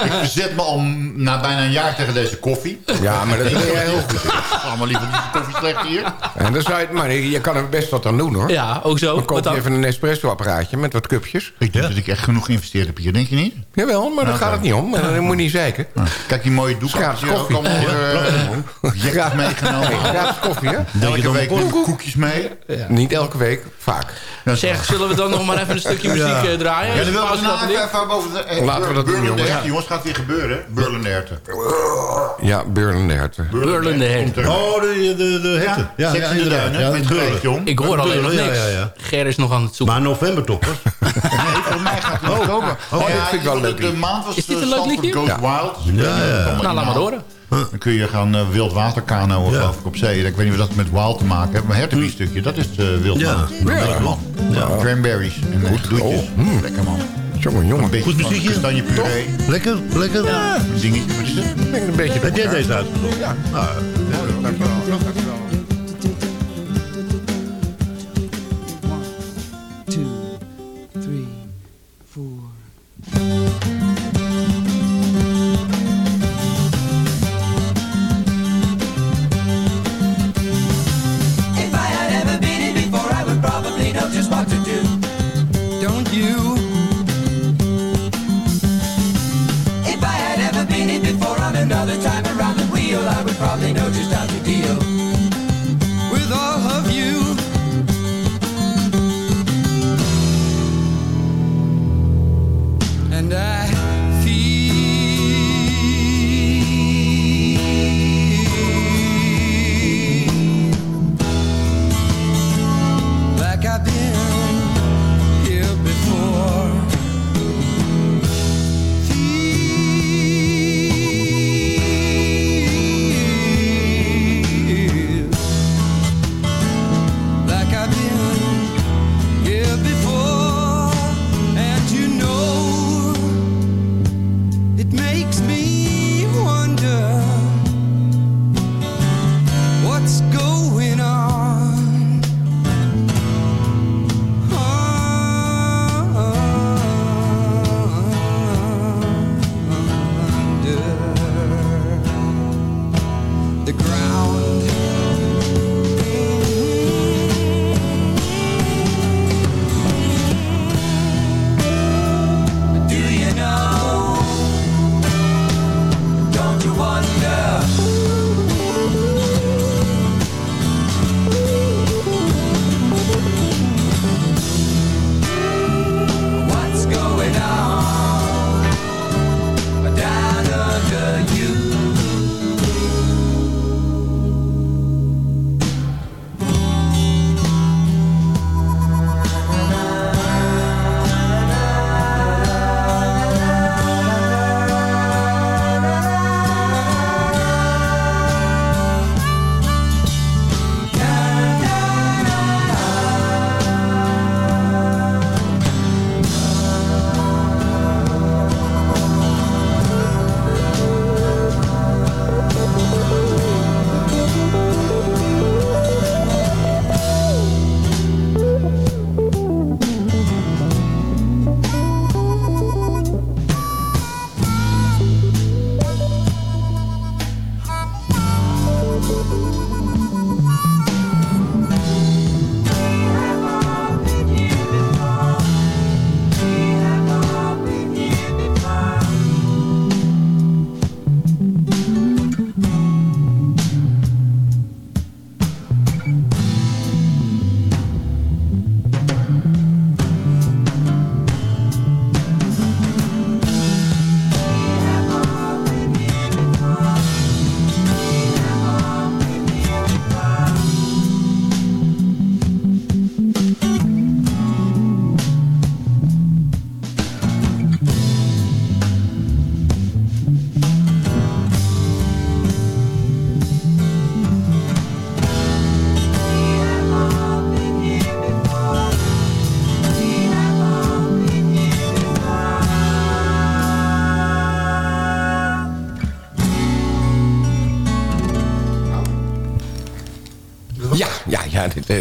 Speaker 9: Ik verzet me al na bijna een jaar tegen deze koffie.
Speaker 7: Ja, maar dat doe je heel goed.
Speaker 9: Allemaal liever niet koffie slecht hier.
Speaker 7: En dan zou je, maar je kan er best wat aan doen hoor.
Speaker 8: Ja, ook zo.
Speaker 7: Dan koop
Speaker 8: Wat
Speaker 7: je
Speaker 8: dan?
Speaker 7: even een espresso-apparaatje met wat cupjes.
Speaker 9: Ik denk dat ik echt genoeg geïnvesteerd heb hier, denk je niet?
Speaker 7: Jawel, maar daar
Speaker 9: Oké.
Speaker 7: gaat het niet om. Maar Dat moet je niet zeiken.
Speaker 9: Kijk, die mooie doeken.
Speaker 7: Gratis
Speaker 9: Heb je ook
Speaker 7: koffie.
Speaker 9: allemaal uh,
Speaker 7: Gratis
Speaker 9: meegenomen.
Speaker 7: Gratis koffie, hè?
Speaker 9: Elke week koekjes mee.
Speaker 7: Niet elke week, vaak.
Speaker 8: Zeg, zullen we dan nog maar even een stukje muziek
Speaker 3: Ja.
Speaker 8: eh, draaien?
Speaker 9: Ja, dan wil ik
Speaker 8: Pauze
Speaker 9: nou
Speaker 8: dat
Speaker 9: even, boven de... eh,
Speaker 7: Laten we dat doen,
Speaker 9: Burlende
Speaker 7: jongens.
Speaker 9: Herten, jongens. gaat weer gebeuren. Burlende Herten.
Speaker 7: Ja, Burlen de herten.
Speaker 3: Oh, de, de, de herten. Ja, ja,
Speaker 9: in de
Speaker 3: inderdaad. Ja,
Speaker 9: met.
Speaker 8: Ik hoor alleen nog
Speaker 3: Ja,
Speaker 8: niks.
Speaker 3: Ja, ja.
Speaker 8: Ger is nog aan het zoeken.
Speaker 3: Maar november toch, hoor.
Speaker 9: Nee, voor mij gaat het in oktober.
Speaker 7: Oh, dit vind ik wel
Speaker 9: de-
Speaker 7: leuk
Speaker 9: De
Speaker 7: liedje.
Speaker 9: maand was
Speaker 8: Is dit
Speaker 9: eh,
Speaker 8: een leuk liedje?
Speaker 9: Goes
Speaker 7: Ja.
Speaker 9: Wild.
Speaker 3: Ja, ja.
Speaker 8: Nou, laat maar horen.
Speaker 9: Dan kun je gaan uh, wildwaterkanoën
Speaker 3: Ja.
Speaker 9: geloof ik op zee. Ik weet niet of dat met wild te maken heeft. Maar hertenbiefstukje, dat is uh, wildwater.
Speaker 3: Ja.
Speaker 9: Lekker man. Cranberries en uh, doetjes.
Speaker 7: Oh, mm.
Speaker 9: Lekker man.
Speaker 7: Jongen, jongen.
Speaker 9: Een beetje
Speaker 3: Goed muziekje. Lekker, lekker.
Speaker 9: Een dingetje. Wat is het?
Speaker 7: Een beetje
Speaker 3: Heb jij deze uitgezocht? Ja.
Speaker 11: Two,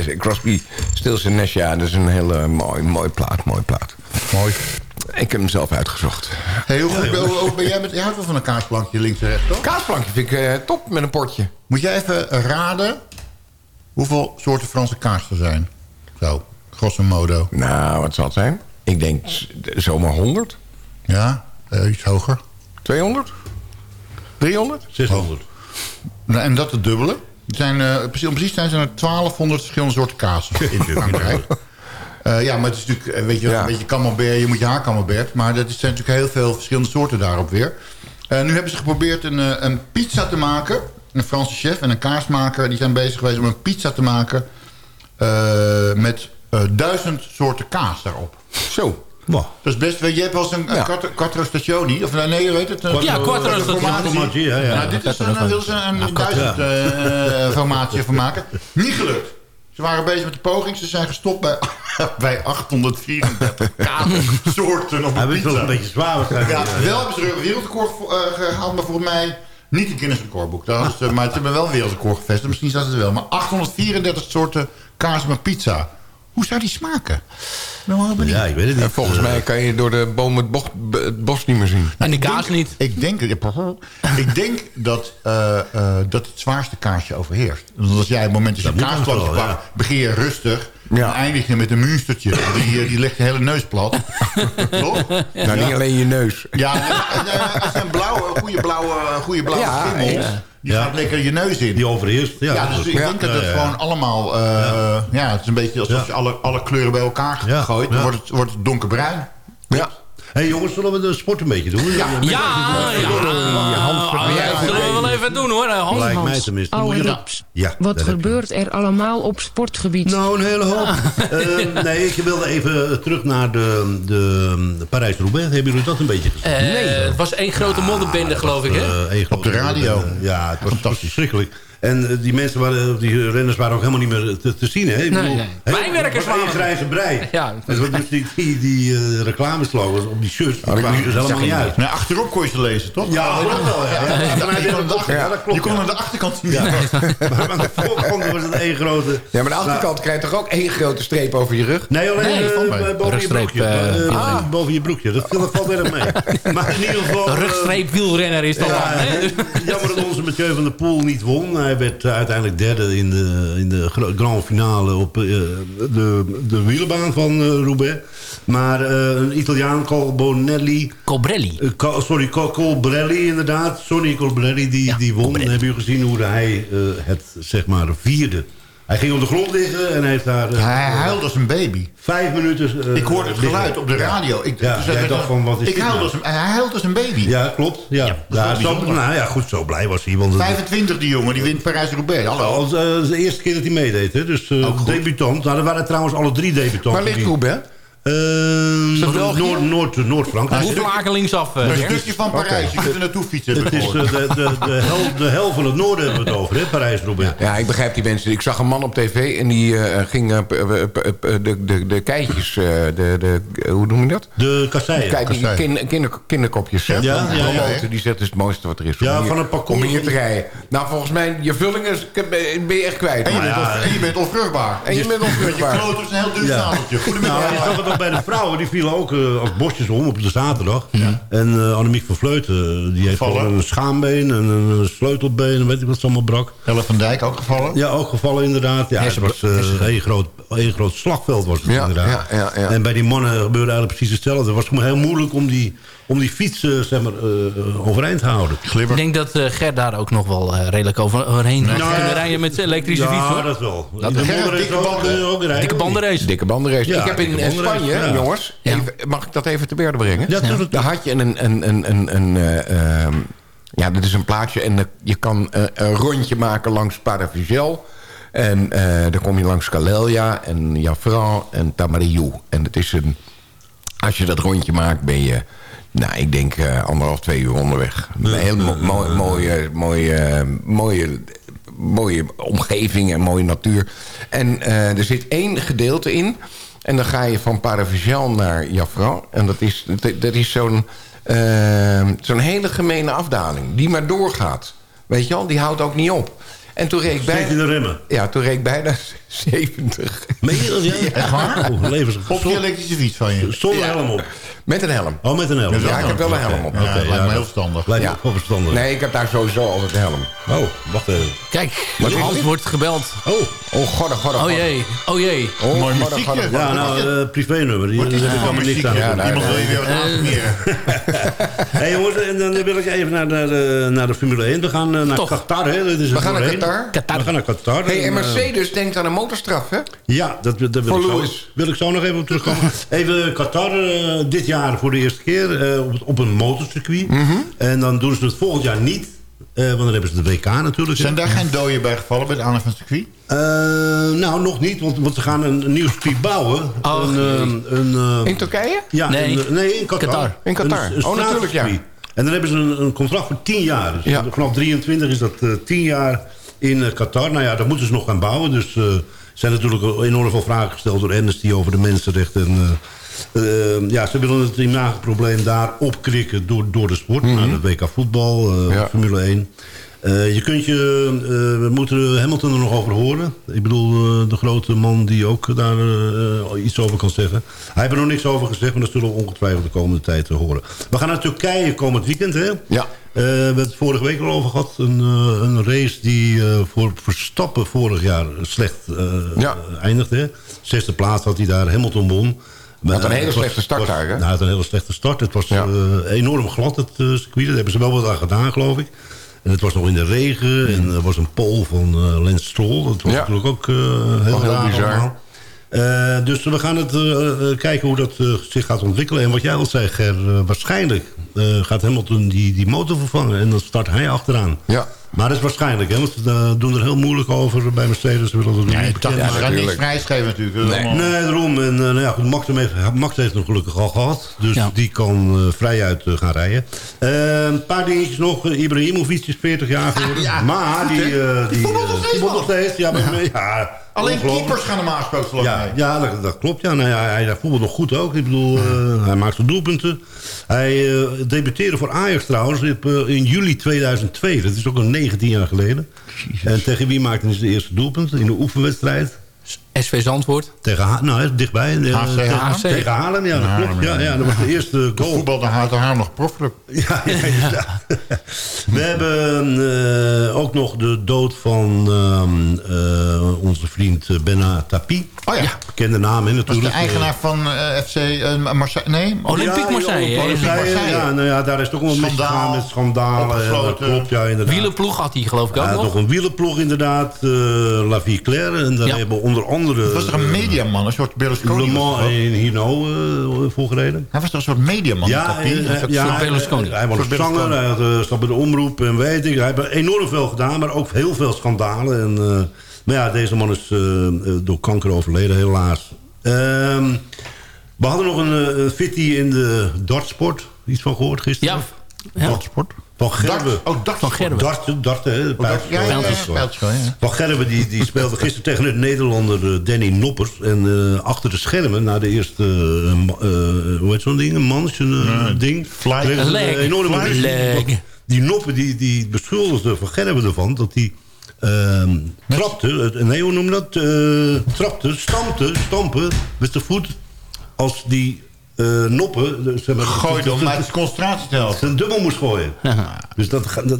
Speaker 7: is Crosby, Stills Nash. Ja, dat is een hele mooi, mooi plaat, mooi plaat.
Speaker 9: Mooi.
Speaker 7: Ik heb hem zelf uitgezocht.
Speaker 9: Hey, hoe, goed, hoe- hoe ben jij met... Jij houdt wel van een kaasplankje links en rechts, toch?
Speaker 7: Kaasplankje vind ik eh, top met een potje.
Speaker 9: Moet jij even raden hoeveel soorten Franse kaas er zijn? Zo, grosso modo.
Speaker 7: Nou, wat zal het zijn? Ik denk zomaar 100.
Speaker 9: Ja, eh, iets hoger.
Speaker 7: 200? 300?
Speaker 3: 600.
Speaker 9: Nou, en dat het dubbele. Er zijn, eh, precies, om precies te zijn er 1200 verschillende soorten kazen in Frankrijk. Eh, ja, maar het is natuurlijk, eh, weet je,
Speaker 7: Ja.
Speaker 9: een beetje camembert, je moet je haar camembert. Maar er zijn natuurlijk heel veel verschillende soorten daarop weer. Nu hebben ze geprobeerd een, een pizza te maken. Een Franse chef en een kaasmaker. Die zijn bezig geweest om een pizza te maken. met duizend soorten kaas daarop.
Speaker 7: Zo.
Speaker 3: Wow.
Speaker 9: Dat is best, weet je, hebt wel eens een, een
Speaker 7: Ja.
Speaker 9: quattro, stationi. Of nee, nee, heet het? Een-
Speaker 8: Ja, quattro
Speaker 9: een. Formatie,
Speaker 3: ja, ja.
Speaker 9: Nou, dit is een, dan wil ze een duizend eh, formatie van maken. Niet gelukt. Ze waren bezig met de poging. Ze zijn gestopt bij, bij 834 kaassoorten op een
Speaker 3: is wel
Speaker 9: pizza.
Speaker 3: een beetje zwaar waarschijnlijk.
Speaker 9: Ja, wel hebben ze een wereldrecord eh, gehaald, maar volgens mij niet een Guinness recordboek. Dat is, eh, maar ze hebben wel een wereldrecord gevestigd. Misschien staat het wel. Maar 834 soorten kaas met pizza. Hoe zou die smaken? Ben wel benieuwd.
Speaker 3: Ja, ik weet het
Speaker 7: En
Speaker 3: niet.
Speaker 7: volgens mij kan je door de boom het, bocht- het bos niet meer zien.
Speaker 8: En die
Speaker 9: Ik
Speaker 8: kaas
Speaker 9: denk-
Speaker 8: niet.
Speaker 9: Ik denk, ik denk dat, eh, eh, dat het zwaarste kaasje overheerst. Als jij op het moment dat je
Speaker 3: ja.
Speaker 9: pakt, begin je rustig.
Speaker 7: Ja.
Speaker 9: En eindig je met een muurstertje. Die, eh, die legt je hele neus plat. Toch?
Speaker 7: Nou, niet alleen je neus.
Speaker 9: Ja, als een blauwe, een goede blauwe, een goede blauwe
Speaker 7: Ja,
Speaker 9: schimmel,
Speaker 7: ja.
Speaker 9: die
Speaker 3: Ja.
Speaker 9: gaat lekker je neus in.
Speaker 3: Die overheerst. Ja,
Speaker 9: dus ik denk dat het
Speaker 3: ja, ja.
Speaker 9: gewoon allemaal... eh, ja. het is een beetje alsof
Speaker 3: Ja.
Speaker 9: je alle, alle kleuren bij elkaar
Speaker 3: Ja.
Speaker 9: gooit. Dan
Speaker 3: Ja.
Speaker 9: wordt, het, wordt het donkerbruin.
Speaker 7: Ja.
Speaker 3: Hé hey, jongens, zullen we de sport een beetje doen?
Speaker 9: Ja.
Speaker 8: Ja, ja. ja. Zullen we wel even doen hoor. eh, Hans.
Speaker 3: Lijkt mij tenminste.
Speaker 12: oude.
Speaker 3: Ja,
Speaker 12: Wat gebeurt er allemaal op sportgebied?
Speaker 3: Nou, een hele hoop. Eh, nee, ik wilde even terug naar de, de, de Parijs-Roubaix. Hebben jullie dat een beetje gezien?
Speaker 8: Eh, Het was één grote modderbende geloof ik hè?
Speaker 3: Eh, één grote
Speaker 9: de radio.
Speaker 3: Ja, het was fantastisch. Verschrikkelijk. En eh, die mensen waren, die renners waren ook helemaal niet meer te, te zien. Hè? Ik
Speaker 8: Nee,
Speaker 3: bedoel,
Speaker 8: nee.
Speaker 3: heel-
Speaker 8: waren er.
Speaker 3: grijze brei.
Speaker 8: Ja.
Speaker 3: Dus die, die, die eh, reclameslogans op die shirts, die kwamen dus helemaal niet uit.
Speaker 9: Nee, achterop kon je ze lezen, toch?
Speaker 3: Ja, dat wel. Ja, dat klopt.
Speaker 9: Je kon aan de achterkant zien.
Speaker 3: Ja. Maar aan de voorkant was het één grote...
Speaker 7: Ja, maar de achterkant krijgt toch ook één grote streep over je rug?
Speaker 3: Nee, alleen
Speaker 8: Nee,
Speaker 3: eh, boven, je
Speaker 8: Rugstreep,
Speaker 3: broekje,
Speaker 8: ah.
Speaker 3: boven je broekje. Dat, valt erg mee. Maar in ieder geval...
Speaker 8: Een rugstreep wielrenner is dat dan. hè?
Speaker 3: Jammer dat onze Mathieu van der Poel niet won. Hij werd eh, uiteindelijk derde in de, in de grand finale op eh, de, de wielenbaan van eh, Roubaix. Maar eh, een Italiaan, Colbonelli...
Speaker 8: Colbrelli.
Speaker 3: Col- sorry, Col- Colbrelli inderdaad. Sonny Colbrelli, die, die won. En hebben jullie gezien hoe hij het, zeg maar, vierde. Hij ging op de grond liggen en hij heeft daar... eh,
Speaker 9: Hij huilde als een baby.
Speaker 3: Vijf minuten... eh,
Speaker 9: Ik hoorde het
Speaker 3: liggen.
Speaker 9: geluid op de
Speaker 3: Ja.
Speaker 9: radio. Ik,
Speaker 3: Ja,
Speaker 9: dus
Speaker 3: dacht van, wat is
Speaker 9: ik
Speaker 3: dit nou?
Speaker 9: als een, hij huilde als een baby.
Speaker 3: Ja, klopt. Ja, ja,
Speaker 9: dat
Speaker 3: zo, nou ja, goed, zo blij was hij. Want het-
Speaker 9: 25 die jongen, die wint Parijs-Roubaix. Hallo.
Speaker 3: Al, eh, dat is de eerste keer dat hij meedeed. Hè? Dus
Speaker 9: goed.
Speaker 3: debutant. Nou, er waren trouwens alle drie debutanten.
Speaker 7: Waar ligt Roubaix?
Speaker 3: Ehm,
Speaker 7: dat België?
Speaker 3: Noord, Noord, Noord-Frankrijk.
Speaker 8: Hoe vlaken linksaf, eh,
Speaker 9: Een stukje van Parijs. Je kunt er naartoe fietsen.
Speaker 3: het is eh, de, de, de, hel, de hel van het noorden hebben we het over, hè? Parijs-Roubaix.
Speaker 7: Ja, ik begrijp die mensen. Ik zag een man op tv en die eh, ging eh, de, de, de keitjes, eh, de, de, hoe noem je dat?
Speaker 3: De kasseien.
Speaker 7: Kijk, die
Speaker 9: Kasseien.
Speaker 7: kin, kinder, kinderkopjes.
Speaker 3: Ja, ja, ja,
Speaker 9: ja.
Speaker 7: Die zegt, het is het mooiste wat er is. om
Speaker 3: Ja,
Speaker 7: hier-
Speaker 3: van een parcours
Speaker 7: Om hier te rijden. Nou, volgens mij, je vullingen is- ben je echt kwijt.
Speaker 9: En je, bent,
Speaker 3: ja,
Speaker 9: on- en je bent onvruchtbaar.
Speaker 7: En je bent
Speaker 9: Je
Speaker 7: onvruchtbaar.
Speaker 9: kloot is een heel duur
Speaker 3: Ja.
Speaker 9: zadeltje. Goedemiddag.
Speaker 3: Bij de vrouwen. Die vielen ook eh, als bosjes om op de zaterdag. En eh Annemiek van Vleuten, die heeft gewoon een schaambeen en een sleutelbeen. En weet ik wat ze allemaal brak.
Speaker 9: Helle van Dijk ook gevallen.
Speaker 3: Ja, ook gevallen inderdaad. Ja, het was eh, een groot, een groot slagveld was het
Speaker 7: Ja,
Speaker 3: inderdaad.
Speaker 7: ja, ja, ja.
Speaker 3: En bij die mannen gebeurde eigenlijk precies hetzelfde. Het was gewoon heel moeilijk om die, om die fiets eh, zeg maar, eh, eh, overeind te houden.
Speaker 8: Ik denk dat eh Gert daar ook nog wel eh, redelijk over, overheen
Speaker 3: Nou,
Speaker 8: kunnen
Speaker 3: ja.
Speaker 8: rijden met zijn elektrische
Speaker 3: ja,
Speaker 8: fiets. hoor.
Speaker 3: dat wel.
Speaker 8: Dat
Speaker 3: de
Speaker 9: dikke
Speaker 3: ook,
Speaker 9: banden.
Speaker 3: ook rijden.
Speaker 8: Dikke bandenrace.
Speaker 7: Dikke bandenrace.
Speaker 3: Ja,
Speaker 7: ik heb in, Spanje,
Speaker 3: ja.
Speaker 7: jongens...
Speaker 8: Ja.
Speaker 7: Even, mag ik dat even te berde brengen?
Speaker 3: Ja.
Speaker 7: Daar had je een... een, een, een, een eh, ehm, ja, dat is een plaatje en je kan eh, een rondje maken langs Paravigel. En eh, dan kom je langs Calella en Jafran en Tamariu. En het is een... Als je dat rondje maakt, ben je... Nou, ik denk eh, anderhalf, twee uur onderweg. Een heel mo- mooi, mooie, mooie, mooie, mooie omgeving en mooie natuur. En eh, er zit één gedeelte in. En dan ga je van Paravigel naar Jafran. En dat is, dat, is zo'n eh, zo'n hele gemene afdaling. Die maar doorgaat. Weet je wel, die houdt ook niet op. En toen reed ik bijna...
Speaker 3: Steek in de remmen.
Speaker 7: Ja, toen reed ik bijna 70.
Speaker 3: Meen je dat? Ja?
Speaker 9: Echt waar?
Speaker 3: Oh.
Speaker 9: Op die elektrische fiets van je.
Speaker 3: Zonder
Speaker 7: Ja.
Speaker 3: helm op.
Speaker 7: Met een helm.
Speaker 3: Oh, met een helm.
Speaker 7: Ja, ik heb wel een helm op.
Speaker 9: Ja,
Speaker 3: Oké,
Speaker 9: lijkt
Speaker 3: ja,
Speaker 9: me heel verstandig.
Speaker 3: Lijkt me verstandig.
Speaker 7: Nee, ik heb daar sowieso altijd een helm.
Speaker 3: Oh, wacht even.
Speaker 8: Kijk,
Speaker 7: is
Speaker 8: Hans wordt gebeld.
Speaker 3: Oh,
Speaker 7: Oh, god, oh, god, oh,
Speaker 8: jee, oh jee.
Speaker 7: Oh,
Speaker 9: Mooi
Speaker 7: god,
Speaker 9: muziekje.
Speaker 7: god,
Speaker 3: ja, nou, uh, privé-nummer.
Speaker 9: Dit
Speaker 3: heb ik allemaal niks aan.
Speaker 9: Iemand wil je weer wat
Speaker 8: Eh,
Speaker 9: aansmeren.
Speaker 3: Hé jongens, en dan wil ik even naar de, naar de Formule 1. We gaan eh, naar. Qatar, hè. Dat is
Speaker 7: We gaan naar Qatar.
Speaker 3: We gaan naar Qatar.
Speaker 7: Hey, en
Speaker 3: En, eh,
Speaker 7: Mercedes denkt aan een motorstraf, hè?
Speaker 3: Ja, dat, dat wil, ik zo, wil ik zo nog even op terugkomen. Even Qatar, eh, dit jaar voor de eerste keer eh, op, op een motorcircuit.
Speaker 7: Mhm.
Speaker 3: En dan doen ze het volgend jaar niet. eh, want dan hebben ze de WK natuurlijk.
Speaker 9: Zijn daar geen doden bij gevallen bij het aanleg van het circuit?
Speaker 3: Eh, nou, nog niet, want, want ze gaan een, een nieuw circuit bouwen.
Speaker 8: Oh,
Speaker 3: een,
Speaker 8: jee.
Speaker 3: eh, een, eh,
Speaker 7: In Turkije?
Speaker 3: ja,
Speaker 8: Nee.
Speaker 3: in, nee, in Qatar.
Speaker 8: Qatar.
Speaker 7: In Qatar.
Speaker 3: Een- een
Speaker 7: Oh, natuurlijk, ja.
Speaker 3: En dan hebben ze een, een contract voor 10 jaar. Dus
Speaker 7: Ja.
Speaker 3: vanaf 23 is dat eh 10 jaar in eh, Qatar. Nou ja, dat moeten ze nog gaan bouwen. Dus eh, er zijn natuurlijk enorm veel vragen gesteld door Amnesty over de mensenrechten. En, eh, ja, ze willen het imagoprobleem daar opkrikken door, door de sport.
Speaker 7: Mhm.
Speaker 3: Naar de WK voetbal,
Speaker 7: Ja.
Speaker 3: Formule 1. Eh, je kunt je, we moeten Hamilton er nog over horen. Ik bedoel, de grote man die ook daar iets over kan zeggen. Hij heeft er nog niks over gezegd, maar dat zullen we ongetwijfeld de komende tijd horen. We gaan naar Turkije komend weekend, hè?
Speaker 7: Ja.
Speaker 3: Eh, we hebben het vorige week al over gehad. Een, eh, een race die eh, voor Verstappen vorig jaar slecht
Speaker 7: Ja.
Speaker 3: eindigde. Zesde plaats had hij daar, Hamilton won.
Speaker 7: Had een hele slechte start daar, hè?
Speaker 3: Nou, had een hele slechte start. Het was
Speaker 7: Ja.
Speaker 3: enorm glad, het circuit. Daar hebben ze wel wat aan gedaan, geloof ik. En het was nog in de regen. En er was een pol van eh Lance Stroll. Dat was
Speaker 7: Ja.
Speaker 3: natuurlijk ook eh, heel,
Speaker 7: heel bizar.
Speaker 3: allemaal. Eh, dus we gaan het eh, eh, kijken hoe dat zich gaat ontwikkelen. En wat jij al zei, Ger, waarschijnlijk eh, gaat Hamilton die, die motor vervangen. En dan start hij achteraan.
Speaker 7: Ja.
Speaker 3: Maar dat is waarschijnlijk, hè, want ze doen er heel moeilijk over bij Mercedes. Ze willen dat
Speaker 9: Ja,
Speaker 3: niet
Speaker 9: gaan niks
Speaker 7: natuurlijk.
Speaker 9: vrijschrijven natuurlijk.
Speaker 7: Nee.
Speaker 9: allemaal-
Speaker 3: Nee, daarom. En, eh, nou ja, goed, Max, hem heeft, Max heeft hem gelukkig al gehad. Dus
Speaker 8: Ja.
Speaker 3: die kan eh, vrijuit gaan rijden. Een paar dingetjes nog. Ibrahimovic is 40 jaar geworden.
Speaker 9: Ja,
Speaker 3: maar die, eh, die,
Speaker 9: voetbalt
Speaker 3: eh,
Speaker 9: nog steeds.
Speaker 3: Ja, maar, ja,
Speaker 9: Alleen keepers gaan hem geloof
Speaker 3: Ja,
Speaker 9: ik.
Speaker 3: ja dat, dat klopt. Ja. Nou, ja, hij, hij voetbalt nog goed ook. Ik bedoel, eh, hij maakt zijn doelpunten. Hij eh, debuteerde voor Ajax trouwens op, eh, in juli 2002. Dat is ook al 19 jaar geleden. En tegen wie maakte hij zijn eerste doelpunt? In de oefenwedstrijd.
Speaker 8: SV Zandvoort.
Speaker 3: Tegen Ha nou, dichtbij. eh,
Speaker 9: HC
Speaker 3: tegen,
Speaker 8: Haarlem.
Speaker 3: tegen Haarlem, ja, dat
Speaker 9: Haarlem,
Speaker 3: klopt. Ja,
Speaker 9: ja.
Speaker 3: ja, dat was de eerste goal.
Speaker 9: Voetbal, dan haalt haar nog profclub.
Speaker 3: Ja, ja. We hebben eh, ook nog de dood van ehm, eh, onze vriend Benna Tapi.
Speaker 9: Oh ja.
Speaker 3: Bekende naam,
Speaker 9: is
Speaker 3: natuurlijk.
Speaker 9: de eigenaar van FC Marseille. Nee?
Speaker 8: Olympique Marseille?
Speaker 3: Olympique Marseille. Ja, nou ja, daar is toch wel een beetje
Speaker 9: Schandaal.
Speaker 3: gegaan met schandalen. en Dat
Speaker 9: Opgesloten.
Speaker 3: klopt, ja, inderdaad.
Speaker 8: Wielenploeg had hij geloof ik ook
Speaker 3: Ja,
Speaker 8: nog.
Speaker 3: nog een wielenploeg inderdaad. eh La Vie Claire. En daar
Speaker 8: Ja.
Speaker 3: hebben onder andere...
Speaker 9: Het was toch een
Speaker 3: eh,
Speaker 9: mediaman, een soort Berlusconi?
Speaker 3: Le Mans
Speaker 9: wel?
Speaker 3: in Hino eh voorgereden.
Speaker 9: Hij was toch een soort mediaman?
Speaker 3: Ja,
Speaker 9: Tapie?
Speaker 3: eh,
Speaker 9: Een soort-
Speaker 3: ja,
Speaker 8: soort Berlusconi.
Speaker 3: Hij, hij was een zanger, hij had, eh, zat bij de omroep en weet ik. Hij heeft enorm veel gedaan, maar ook heel veel schandalen. En, eh, maar ja, deze man is eh, eh, door kanker overleden, helaas. Ehm, we hadden nog een uh, fitty in de dartsport. Iets van gehoord gisteren?
Speaker 8: Ja. Ja.
Speaker 9: Dartsport?
Speaker 3: Van Gerben.
Speaker 9: Dart. Oh, dart.
Speaker 8: Van Gerben.
Speaker 3: Darten, darten, hè?
Speaker 9: Oh, dart. Ja.
Speaker 3: Van Gerben die, die speelde gisteren tegen een Nederlander eh, Danny Noppers. En eh, achter de schermen, na de eerste, eh, eh, hoe heet zo'n ding? Een mans, een ding.
Speaker 9: Fly.
Speaker 3: Kregen ze
Speaker 8: Een leg.
Speaker 3: een enorme.
Speaker 8: Leg.
Speaker 3: Die Noppen die, die beschuldigde Van Gerben ervan dat hij ehm, trapte. eh, Nee, hoe noem je dat? Eh, trapte, stampte, stampen met de voet als die eh, noppen... de- Zeg maar,
Speaker 9: Gooi concentratie te helpen.
Speaker 3: zijn dubbel moest gooien. Dus dat... dat, dat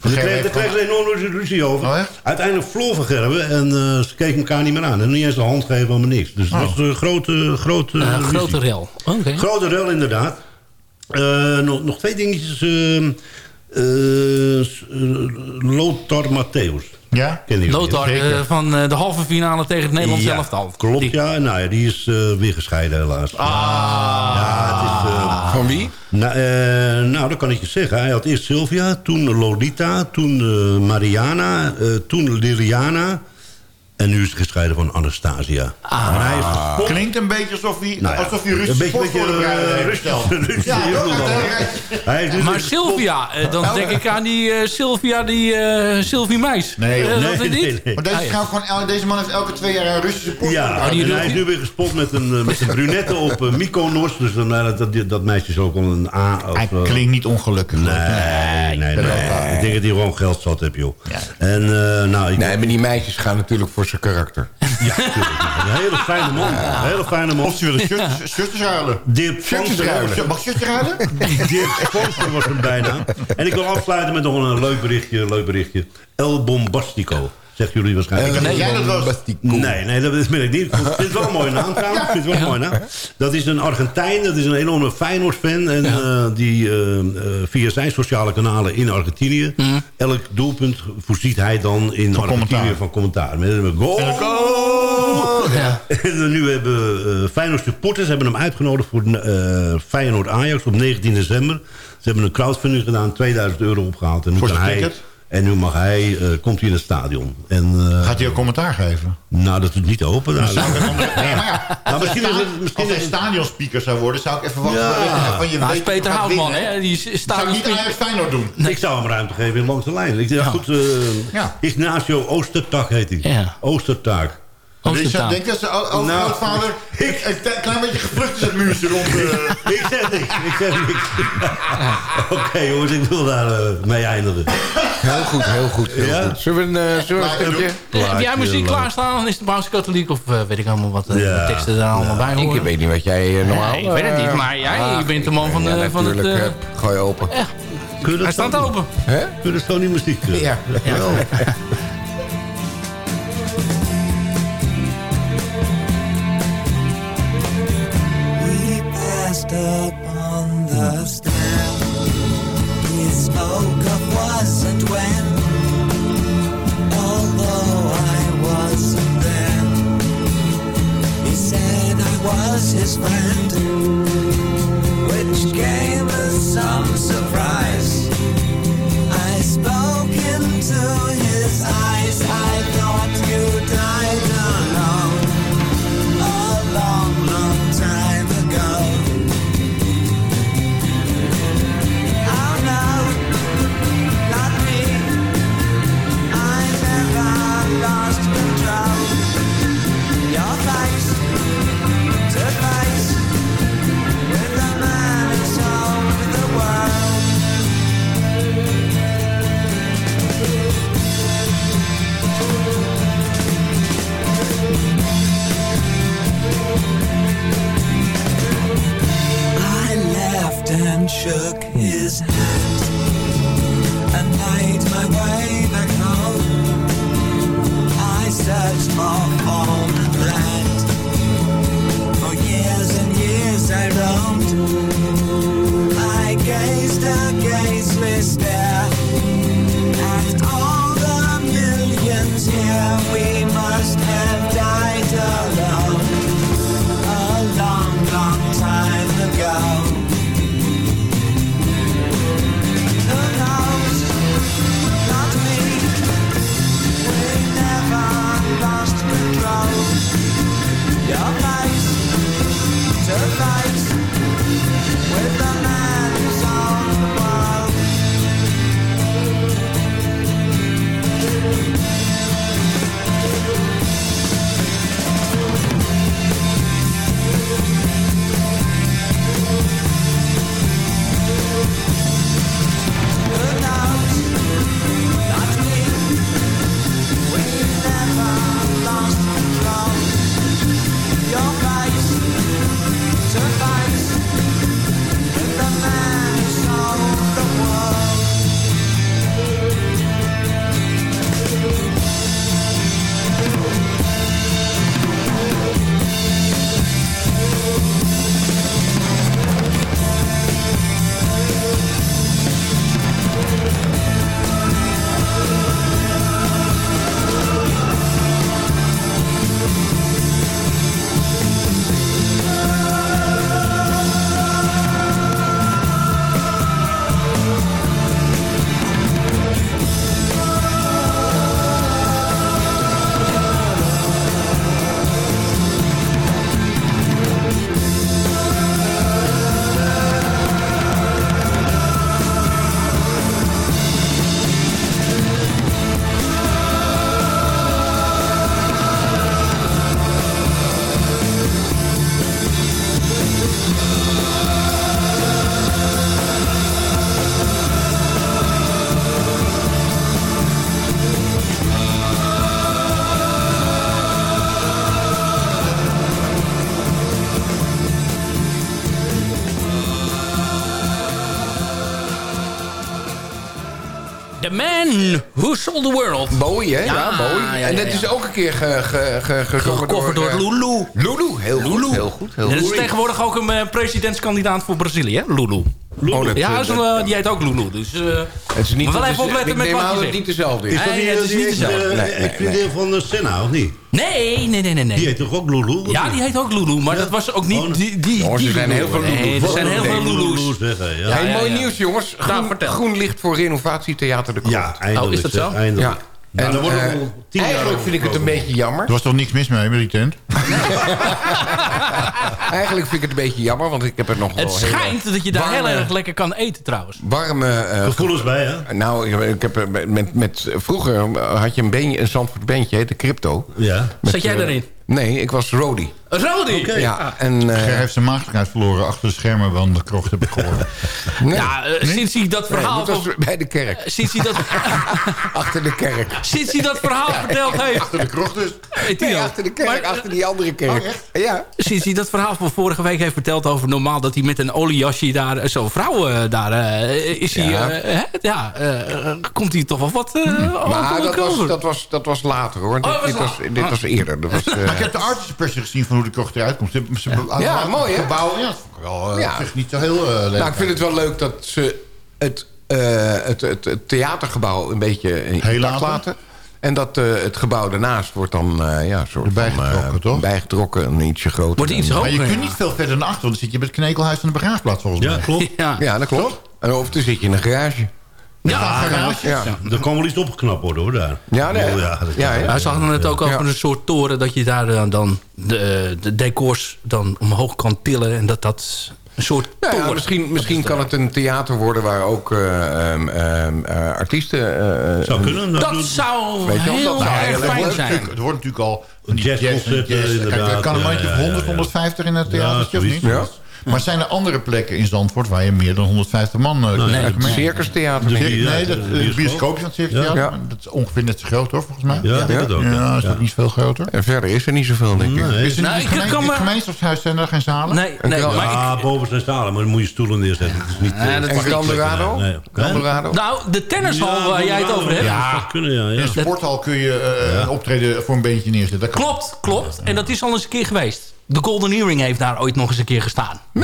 Speaker 3: daar kreeg- kregen ze enorm ruzie over.
Speaker 9: Oh?
Speaker 3: Uiteindelijk verloor Van Gerben en eh, ze keken elkaar niet meer aan. En niet eens de hand geven, helemaal niks. Dus het
Speaker 9: Oh.
Speaker 3: was een grote, grote
Speaker 8: Een grote rel. Oké.
Speaker 3: Grote rel, inderdaad. Eh, nog, nog twee dingetjes. ehm, eh, eh, Lothar Matthäus.
Speaker 9: Ja?
Speaker 8: Lothar eh, van eh, de halve finale tegen het Nederlands
Speaker 3: Ja,
Speaker 8: elftal.
Speaker 3: Klopt,
Speaker 8: Die-
Speaker 3: ja. Nou ja, die is eh, weer gescheiden helaas.
Speaker 8: Ah.
Speaker 3: Ja, het is...
Speaker 7: Van wie?
Speaker 3: Nou, eh, nou, dat kan ik je zeggen. Hij had eerst Sylvia, toen Lolita, toen eh, Mariana, toen Liliana. En nu is hij gescheiden van Anastasia.
Speaker 8: Ah.
Speaker 3: Maar hij is.
Speaker 9: Klinkt een beetje alsof hij,
Speaker 3: Nou ja,
Speaker 9: alsof hij Russische
Speaker 3: een beetje, beetje, eh. Russische
Speaker 9: Ja.
Speaker 3: Hij is dus
Speaker 8: Maar. Sylvia, eh, dan denk ik aan die eh, Sylvia, die eh, Sylvie Meis.
Speaker 9: Nee,
Speaker 8: dat
Speaker 3: Nee,
Speaker 8: niet?
Speaker 3: nee.
Speaker 9: Maar deze,
Speaker 8: Ah, ja.
Speaker 9: gewoon, deze man heeft elke twee jaar een Russische
Speaker 3: Ja,
Speaker 8: die
Speaker 3: en hij is nu weer gespot met een, met een brunette op uh, Mykonos. Dus dan, dat, dat, dat meisje is ook al een A. Of,
Speaker 9: Hij klinkt niet ongelukkig.
Speaker 3: Nee, nee, nee. Ik denk dat hij gewoon geld zat heeft, joh. En, eh, nou, ik,
Speaker 7: Nee, maar die meisjes gaan natuurlijk voor zijn karakter.
Speaker 3: Ja. Een hele fijne man. Een hele fijne man.
Speaker 9: Of ze willen shirtjes, shirtjes ruilen.
Speaker 3: Dirk
Speaker 9: Shirtjes ruilen. Mag shirtje ruilen?
Speaker 3: Dirk Vonster was hem bijna. En ik wil afsluiten met nog een leuk berichtje. Leuk berichtje. El Bombastico. Zeggen jullie waarschijnlijk.
Speaker 9: Eh, nee, jij dat was.
Speaker 3: Nee, nee, dat ben ik niet. Ik vind het wel een mooie naam trouwens. Het wel een mooie naam. Dat is een Argentijn. Dat is een enorme Feyenoord-fan. En eh, die eh, via zijn sociale kanalen in Argentinië... elk doelpunt voorziet hij dan in
Speaker 9: Van
Speaker 3: Argentinië
Speaker 9: commentaar.
Speaker 3: van commentaar. Met een goal! En nu hebben uh, Feyenoord supporters hebben hem uitgenodigd voor uh, Feyenoord Ajax op 19 december. Ze hebben een crowdfunding gedaan, 2000 euro opgehaald. En nu,
Speaker 9: Voor
Speaker 3: kan hij? En nu mag hij, uh, komt hij in het stadion. En, uh,
Speaker 9: Gaat hij ook commentaar geven?
Speaker 3: Nou, dat is niet open. Nou,
Speaker 9: Zou ik het onder- nee, maar ja,
Speaker 3: Nou,
Speaker 9: als
Speaker 3: misschien
Speaker 9: hij
Speaker 3: is het- misschien
Speaker 9: als hij stadionspeaker zou worden, zou ik even wachten.
Speaker 3: Ja.
Speaker 9: tot je- van je
Speaker 8: Nou,
Speaker 9: weet
Speaker 8: is Peter Houtman, hè? Die staat
Speaker 9: Zou ik niet Ajax Feyenoord doen?
Speaker 3: Ik zou hem ruimte geven in langs de lijn. Ik, ja. goed, uh,
Speaker 9: Ja.
Speaker 3: Ignacio Oostertak heet hij.
Speaker 8: Ja.
Speaker 3: Oostertak.
Speaker 9: Dus je denkt dat zijn o-
Speaker 3: Nou,
Speaker 9: overgrootvader een een klein beetje gevlucht is het muurtje rond. eh.
Speaker 3: ik zeg niks, ik zeg niks. Oké jongens, ik wil daar uh, mee eindigen.
Speaker 7: Heel goed, heel goed. Heel
Speaker 3: Ja?
Speaker 7: goed. Zullen we een, uh, zullen we een stukje?
Speaker 8: Heb jij muziek klaarstaan? Dan is de Paus katholiek of uh, weet ik allemaal wat uh,
Speaker 3: Ja.
Speaker 8: teksten daar allemaal bij horen?
Speaker 7: Ik weet niet wat jij uh, normaal...
Speaker 8: Nee, ik weet het niet, maar jij
Speaker 7: ah,
Speaker 8: bent de man van,
Speaker 7: ja,
Speaker 8: de, van het... Uh,
Speaker 7: uh, gooi open.
Speaker 3: Dat
Speaker 8: Hij staat open.
Speaker 7: Hè?
Speaker 3: Kun je dat zo niet muziek?
Speaker 7: Ja.
Speaker 8: Ja.
Speaker 11: passed upon the stair. He spoke of was and when, although I wasn't there. He said I was his friend, which came as some surprise. I spoke into his eyes. I thought you Who Sold the World.
Speaker 7: Bowie, hè? Ja,
Speaker 8: Ja,
Speaker 7: Bowie. en dat is ook een keer ge, ge, ge, gezongen
Speaker 8: Gecoverd door
Speaker 7: eh,
Speaker 8: Lulu.
Speaker 7: Lulu, heel
Speaker 8: Lulu.
Speaker 7: goed. Heel goed, heel
Speaker 8: dat is tegenwoordig ook een eh, presidentskandidaat voor Brazilië, hè? Lulu.
Speaker 7: Oh, dat,
Speaker 8: ja,
Speaker 7: eh,
Speaker 8: is
Speaker 7: dat-
Speaker 8: eh, die heet ook Lulu. Dus, eh,
Speaker 7: Het is niet
Speaker 8: maar wel
Speaker 7: dat
Speaker 8: even
Speaker 7: is-
Speaker 8: opletten
Speaker 7: ik
Speaker 8: met wat je zegt.
Speaker 7: het niet dezelfde is.
Speaker 3: Is dat
Speaker 8: Nee,
Speaker 3: die,
Speaker 8: het is
Speaker 3: die
Speaker 8: niet dezelfde.
Speaker 3: eh,
Speaker 7: Nee, nee,
Speaker 3: van eh, Senna, of niet?
Speaker 8: Nee, nee, nee, nee.
Speaker 3: Die heet toch ook Lulu? of
Speaker 8: Ja, die heet ook Lulu, maar dat was ook
Speaker 3: Oh,
Speaker 8: niet die, die,
Speaker 7: Jongens, er
Speaker 8: die
Speaker 7: zijn heel veel
Speaker 8: Nee,
Speaker 7: Lulu's.
Speaker 8: er zijn heel veel
Speaker 3: Nee,
Speaker 8: Lulu's.
Speaker 3: zeggen, ja.
Speaker 7: Hey,
Speaker 8: ja,
Speaker 7: mooi
Speaker 8: ja.
Speaker 7: nieuws, jongens. Groen, licht voor renovatietheater De Krocht.
Speaker 3: Ja, eindelijk.
Speaker 8: Oh, is dat zo?
Speaker 3: Eindelijk.
Speaker 7: Ja.
Speaker 3: Nou,
Speaker 7: En,
Speaker 3: daar wordt tien jaar
Speaker 7: eigenlijk vind ik het een beetje jammer.
Speaker 9: Er was toch niks mis mee met die tent?
Speaker 7: Eigenlijk vind ik het een beetje jammer, want ik heb er nog wel
Speaker 8: Het schijnt dat je daar
Speaker 7: warme-
Speaker 8: heel erg lekker kan eten trouwens.
Speaker 7: Warme... eh,
Speaker 3: Gevoelens bij, hè?
Speaker 7: nou, ik- ik heb er met, met, met- vroeger had je een, beentje, een Zandvoort bandje, heette Crypto.
Speaker 3: Ja.
Speaker 7: Met,
Speaker 8: Zat jij
Speaker 7: eh,
Speaker 8: daarin?
Speaker 7: Nee, ik was Rody.
Speaker 8: Rodi!
Speaker 7: Ja, en... eh,
Speaker 9: Ger heeft zijn maagdelijkheid verloren achter de schermen van de krocht, heb ik gehoord.
Speaker 7: nee.
Speaker 8: Ja, eh, sinds hij dat
Speaker 7: Nee,
Speaker 8: verhaal...
Speaker 7: dat was bij de kerk.
Speaker 8: sinds, hij dat,
Speaker 7: Achter de kerk.
Speaker 8: sinds hij dat verhaal verteld heeft...
Speaker 9: De krocht dus.
Speaker 8: Hey, Tino,
Speaker 7: Nee, achter de kerk,
Speaker 8: maar, eh,
Speaker 7: achter die andere kerk. ja.
Speaker 8: Sinds hij dat verhaal van vorige week heeft verteld over normaal... dat hij met een oliejasje daar, eh, zo'n vrouw eh, daar... is hij,
Speaker 7: Ja.
Speaker 8: hè? ja, eh, komt hij toch wel wat... over-
Speaker 7: Maar dat was, dat, was, dat was later hoor.
Speaker 8: Oh, was
Speaker 7: dit, was, dit was eerder. Dat was,
Speaker 9: ik heb de artistspressie gezien van hoe de krocht eruit komt. Ze,
Speaker 7: Ja, mooi, hè?
Speaker 9: Gebouw, ja, dat vond ik wel
Speaker 7: Ja.
Speaker 9: zich niet zo heel uh, leuk.
Speaker 7: nou, ik vind het wel leuk dat ze het, eh, het, het, het theatergebouw een beetje
Speaker 9: laten.
Speaker 7: laten. En dat eh, het gebouw daarnaast wordt dan eh, ja, soort
Speaker 9: Erbij
Speaker 7: van, eh,
Speaker 9: toch?
Speaker 7: bijgetrokken, een ietsje groter.
Speaker 8: Wordt iets
Speaker 9: Maar je kunt
Speaker 8: ja.
Speaker 9: niet veel verder naar achter, want dan zit je bij het knekelhuis van de begraafplaats volgens
Speaker 3: Ja,
Speaker 9: mij.
Speaker 3: klopt.
Speaker 8: Ja.
Speaker 7: Ja, dat klopt. En of dan zit je in een garage.
Speaker 3: Ja,
Speaker 7: Ja,
Speaker 3: Er kan wel iets opgeknapt worden, hoor, daar.
Speaker 7: ja, nee.
Speaker 3: Oh, ja,
Speaker 7: ja?
Speaker 8: Hij zag het ook over
Speaker 7: Ja.
Speaker 8: een soort toren... dat je daar dan, dan de, de decors dan omhoog kan tillen... en dat dat een soort
Speaker 7: Nou ja, misschien misschien kan het een theater worden waar ook eh, ehm, ehm, eh, artiesten... eh,
Speaker 3: Zou
Speaker 7: een-
Speaker 3: kunnen.
Speaker 8: Dat
Speaker 3: doen.
Speaker 8: zou heel
Speaker 7: dat zou
Speaker 8: erg
Speaker 7: heel
Speaker 8: fijn zijn.
Speaker 9: Er wordt natuurlijk al
Speaker 3: Een jazzconcert,
Speaker 9: jazz-
Speaker 3: eh,
Speaker 9: Kijk,
Speaker 3: inderdaad.
Speaker 9: er kan een
Speaker 3: Ja,
Speaker 9: mandje
Speaker 3: ja,
Speaker 9: of
Speaker 3: ja,
Speaker 9: 100,
Speaker 3: ja.
Speaker 9: 150 in het
Speaker 3: Ja,
Speaker 9: theatertje, of
Speaker 3: zoiets.
Speaker 9: niet?
Speaker 7: Ja.
Speaker 9: Maar zijn er andere plekken in Zandvoort waar je meer dan 150 man... uh,
Speaker 8: Nee,
Speaker 7: Het circustheater.
Speaker 3: Ja,
Speaker 9: nee, dat,
Speaker 3: de
Speaker 9: de
Speaker 3: bioscoop.
Speaker 9: van het.
Speaker 7: Ja.
Speaker 9: Dat is ongeveer net zo groot, hoor, volgens mij.
Speaker 3: Ja, ik denk het ook.
Speaker 9: Ja, is dat
Speaker 3: Ja.
Speaker 9: niet veel groter?
Speaker 7: En verder is er niet zoveel, denk ik.
Speaker 3: Nee.
Speaker 9: Is er
Speaker 8: Nou,
Speaker 9: het gemeen-
Speaker 8: kan
Speaker 9: gemeenschapshuis zijn er geen zalen?
Speaker 8: Nee, nee maar ik,
Speaker 3: boven zijn stalen, maar dan moet je stoelen neerzetten. Het is niet,
Speaker 8: Ja,
Speaker 3: eh,
Speaker 8: dat
Speaker 7: En
Speaker 8: is.
Speaker 7: Grandorado?
Speaker 8: nou, de tennishal waar jij het over hebt...
Speaker 3: Ja, dat kunnen, ja. ja.
Speaker 9: In een sporthal kun je eh, een optreden voor een beentje neerzetten. Dat kan.
Speaker 8: Klopt, klopt. En dat is al eens een keer geweest. De Golden Earring heeft daar ooit nog eens een keer gestaan. Ja,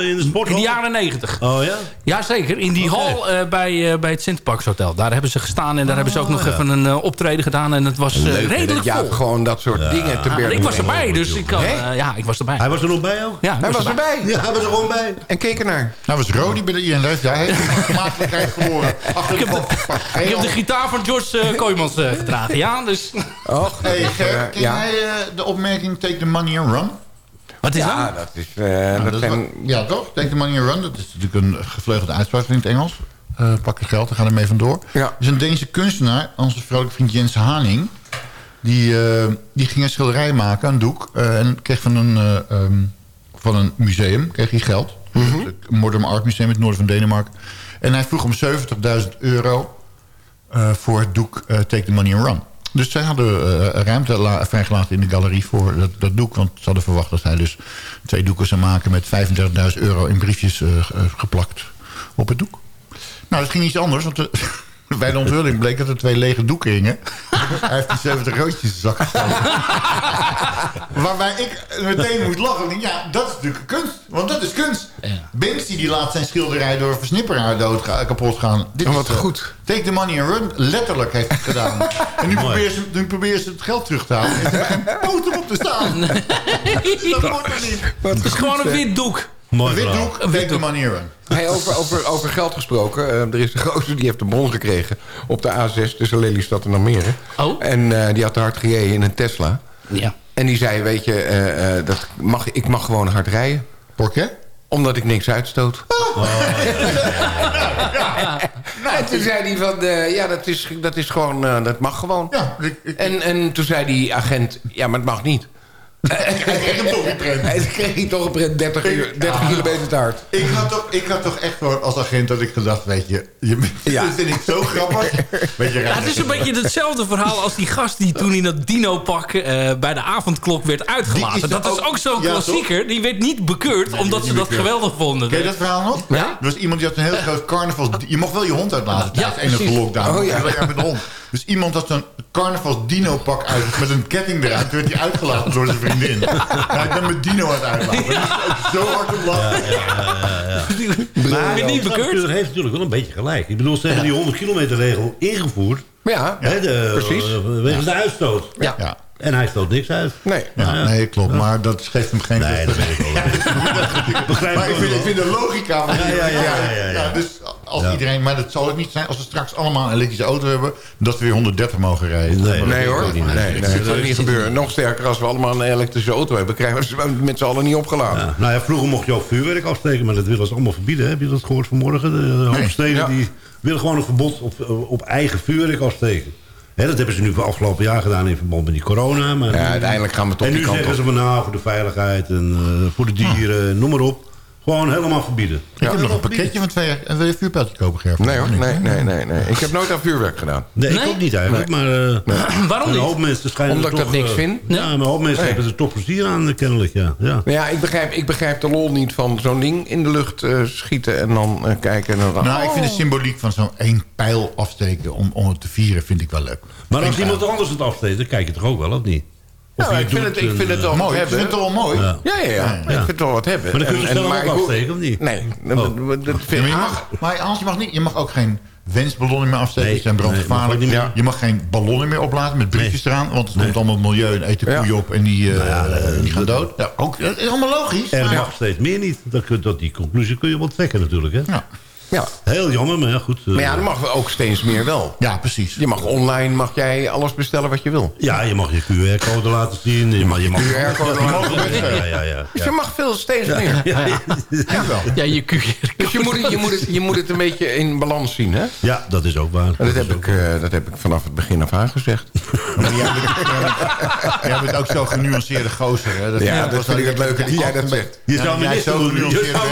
Speaker 3: in de sporthal?
Speaker 8: in de jaren negentig.
Speaker 3: Oh ja?
Speaker 8: Jazeker, in die
Speaker 3: Oké.
Speaker 8: hal eh, bij, eh, bij het Centerparks Hotel. Daar hebben ze gestaan en daar hebben ze ook nog
Speaker 3: ja.
Speaker 8: even een eh, optreden gedaan. En het was eh,
Speaker 7: Leuk,
Speaker 8: redelijk vol.
Speaker 7: gewoon dat soort dingen te
Speaker 8: Ah,
Speaker 7: bergen
Speaker 8: ik was erbij, dus ik kan... Ja, ik was erbij.
Speaker 3: Hij was er nog bij ook?
Speaker 8: Ja,
Speaker 7: Hij was erbij.
Speaker 3: Ja, hij was er gewoon bij.
Speaker 7: En keek ernaar.
Speaker 9: Nou was Rodi bij de INF. Hij heeft de gemakkelijkheid verloren.
Speaker 8: Ik heb de, ik heb de gitaar van George Kooijmans eh, gedragen, ja. Dus,
Speaker 7: Och,
Speaker 9: Hey, Ger, ken
Speaker 7: ja.
Speaker 9: jij eh, de opmerking take the money and run?
Speaker 8: Wat is
Speaker 7: Ja,
Speaker 8: dat?
Speaker 7: dat is... eh,
Speaker 9: Nou,
Speaker 7: dat
Speaker 9: dat is
Speaker 7: zijn,
Speaker 9: wat- ja, toch? Take the money and run. Dat is natuurlijk een gevleugelde uitspraak in het Engels. Eh, pak het geld, dan gaan we ermee vandoor.
Speaker 7: Ja.
Speaker 9: Er is een Deense kunstenaar, onze vrolijke vriend Jens Haning... Die, eh, die ging een schilderij maken, een doek... eh, en kreeg van een, eh, ehm, van een museum kreeg hij geld. Het Modern Art Museum in het noorden van Denemarken. En hij vroeg om 70.000 euro eh, voor het doek Take the Money and Run. Dus zij hadden eh, ruimte la- vrijgelaten in de galerie voor dat, dat doek. Want ze hadden verwacht dat hij dus twee doeken zou maken... met 35.000 euro in briefjes eh, ge- geplakt op het doek. Nou, dat ging iets anders. bij de onthulling bleek dat er twee lege doeken hingen. hij heeft die 70 roodjes in zijn zak gestoken. Waarbij ik meteen moest lachen. Denk, Ja, dat is natuurlijk kunst. Want dat is kunst. Banksy die laat zijn schilderij door een versnipperaar dood ga- kapot gaan. Dit
Speaker 7: Oh, wat
Speaker 9: is, eh,
Speaker 7: goed.
Speaker 9: Take the money and run. Letterlijk heeft hij het gedaan. en nu proberen, ze, nu proberen ze het geld terug te halen. Is er geen poot om op te staan. dat wordt er niet.
Speaker 8: Het is gewoon een wit doek.
Speaker 3: Mooi
Speaker 9: Een wit
Speaker 3: verhaal.
Speaker 9: doek, take the money and run.
Speaker 7: Hey, over, over, over geld gesproken. eh, er is een gozer die heeft een bon gekregen op de A6 tussen Lelystad en Almere.
Speaker 8: Oh.
Speaker 7: En eh, die had te hard gereden in een Tesla.
Speaker 8: Ja.
Speaker 7: En die zei, weet je, eh, eh, dat mag, ik mag gewoon hard rijden.
Speaker 9: Porqué?
Speaker 7: Omdat ik niks uitstoot. en toen zei hij van, eh, ja, dat is, dat is gewoon, eh, dat mag gewoon.
Speaker 9: Ja, ik, ik,
Speaker 7: En, en toen zei die agent, ja, maar het mag niet.
Speaker 9: Hij kreeg hem toch niet prent.
Speaker 7: Hij kreeg toch een prent 30, uur- 30 kilometer te hard.
Speaker 9: Ik had, toch, ik had toch echt gewoon als agent dat ik gedacht, weet je... je
Speaker 7: Ja.
Speaker 9: Dat vind ik zo grappig. Weet je,
Speaker 8: Ja, het is een beetje hetzelfde verhaal als die gast die toen in dat dino-pak eh, bij de avondklok werd uitgelaten.
Speaker 9: Is
Speaker 8: dat is
Speaker 9: ook-
Speaker 8: zo'n
Speaker 9: Ja,
Speaker 8: klassieker. Die werd niet bekeurd omdat ze dat
Speaker 9: bekeurd.
Speaker 8: geweldig vonden.
Speaker 9: Ken je dat verhaal nog?
Speaker 8: Ja?
Speaker 9: Er was iemand die had een heel groot carnavals... Je mocht wel je hond uitlaten tijdens
Speaker 8: Ja,
Speaker 9: de enige
Speaker 8: precies.
Speaker 9: lockdown.
Speaker 7: Oh, ja.
Speaker 9: Je was met de hond. Dus iemand had zo'n carnavals dino-pak uit met een ketting eraan. Toen werd hij uitgelaten door zijn vriendin. Ja, ik ben met dino aan het uitlaten. Dat is ook zo hard op lachen.
Speaker 3: Maar
Speaker 8: niet
Speaker 3: die
Speaker 8: bekeurd?
Speaker 3: heeft natuurlijk wel een beetje gelijk. Ik bedoel, ze hebben die 100 kilometer regel ingevoerd.
Speaker 7: Ja,
Speaker 3: hè, de,
Speaker 7: precies.
Speaker 3: eh, wegens de uitstoot.
Speaker 7: Ja.
Speaker 3: En hij stoot niks uit.
Speaker 7: Nee.
Speaker 9: Ja, nee, klopt. Maar dat geeft hem geen...
Speaker 3: Nee, dat weet ik wel. Begrijp
Speaker 9: Maar ik vind, ik vind de logica van...
Speaker 3: Ja, ja, ja, ja, ja, ja.
Speaker 9: dus als
Speaker 3: Ja.
Speaker 9: iedereen... Maar dat zal het niet zijn als we straks allemaal een elektrische auto hebben... dat we weer 130 mogen rijden.
Speaker 3: Nee,
Speaker 7: Nee hoor, nee, nee, dat zal niet gebeuren. Nog sterker, als we allemaal een elektrische auto hebben... krijgen we ze met z'n allen niet opgeladen.
Speaker 3: Ja, nou ja, vroeger mocht je ook vuurwerk afsteken, maar dat willen ze allemaal verbieden. Heb je dat gehoord vanmorgen? De hoofdsteden
Speaker 7: Ja.
Speaker 3: die willen gewoon een verbod op, op eigen vuurwerk afsteken. Dat hebben ze nu voor afgelopen jaar gedaan in verband met die corona. Maar
Speaker 7: Ja, uiteindelijk gaan we toch
Speaker 3: En nu zeggen
Speaker 7: op.
Speaker 3: ze van nou, voor de veiligheid en eh, voor de dieren, noem maar op. Gewoon helemaal verbieden.
Speaker 9: Ik heb nog een pakketje van twee jaar. En wil je een vuurpijltje kopen, Gerf?
Speaker 7: Nee hoor, nee, nee, nee, nee. Ik heb nooit aan vuurwerk gedaan.
Speaker 3: Nee, ik ook niet eigenlijk, maar eh,
Speaker 8: Waarom
Speaker 3: een
Speaker 8: niet?
Speaker 3: hoop mensen schijnen
Speaker 7: Omdat ik dat niks
Speaker 3: eh,
Speaker 7: vind?
Speaker 3: Ja, maar een hoop mensen
Speaker 7: Nee.
Speaker 3: hebben er toch plezier aan, eh, kennelijk, ja. ja.
Speaker 7: Maar ja, ik begrijp, ik begrijp de lol niet van zo'n ding in de lucht eh, schieten... en dan eh, kijken en dan...
Speaker 9: Nou, ik vind de
Speaker 7: Oh.
Speaker 9: symboliek van zo'n één pijl afsteken om, om het te vieren, vind ik wel leuk.
Speaker 3: Maar als iemand anders het afsteekt, dan kijk je toch ook wel, of niet? Je
Speaker 7: ik vind, het, ik vind het
Speaker 3: eh,
Speaker 7: wel
Speaker 9: Mooi, ik
Speaker 7: hebben.
Speaker 9: vind het wel mooi.
Speaker 3: Ja.
Speaker 7: Ja, ja, ja. Ik vind het wel wat hebben.
Speaker 3: Maar dan kun je zelf
Speaker 7: maar
Speaker 3: afsteken, of niet?
Speaker 7: Nee,
Speaker 3: Oh.
Speaker 7: dat, vind
Speaker 9: je mag, maar Hans, je mag, niet, je mag ook geen wensballonnen meer afsteken.
Speaker 3: Nee,
Speaker 9: die zijn brandgevaarlijk.
Speaker 3: nee, mag.
Speaker 9: Je mag geen ballonnen meer opladen met briefjes eraan. Want het komt allemaal het milieu en eten
Speaker 7: Ja.
Speaker 9: koeien op. En die, eh,
Speaker 3: Nou
Speaker 9: die gaan dood. Ja, ook, dat is allemaal logisch.
Speaker 3: Er
Speaker 9: maar-
Speaker 3: mag steeds meer niet. Dat, kun- dat, die conclusie kun je wel trekken natuurlijk. Hè?
Speaker 9: ja.
Speaker 7: Ja.
Speaker 3: Heel jammer, maar ja, goed. eh,
Speaker 7: Maar ja, dat mag ook steeds meer wel.
Speaker 9: ja, precies.
Speaker 7: Je mag online mag jij alles bestellen wat je wil.
Speaker 3: ja, je mag je QR-code laten zien. Je mag, je mag,
Speaker 7: QR-code laten
Speaker 3: ja, ja, ja, ja,
Speaker 7: Dus je mag veel steeds meer.
Speaker 3: ja, ja,
Speaker 8: Ja, je QR.
Speaker 7: Dus je moet, het, je, moet het, je moet het een beetje in balans zien, hè?
Speaker 3: Ja, dat is ook waar.
Speaker 7: En dat heb, ik, eh, dat heb ik vanaf het begin af aan gezegd.
Speaker 9: Maar jij bent, jij bent ook zo'n genuanceerde gozer. Hè? Dat
Speaker 7: Ja, dat vind ik het leuke dat jij dat zegt.
Speaker 3: Je zou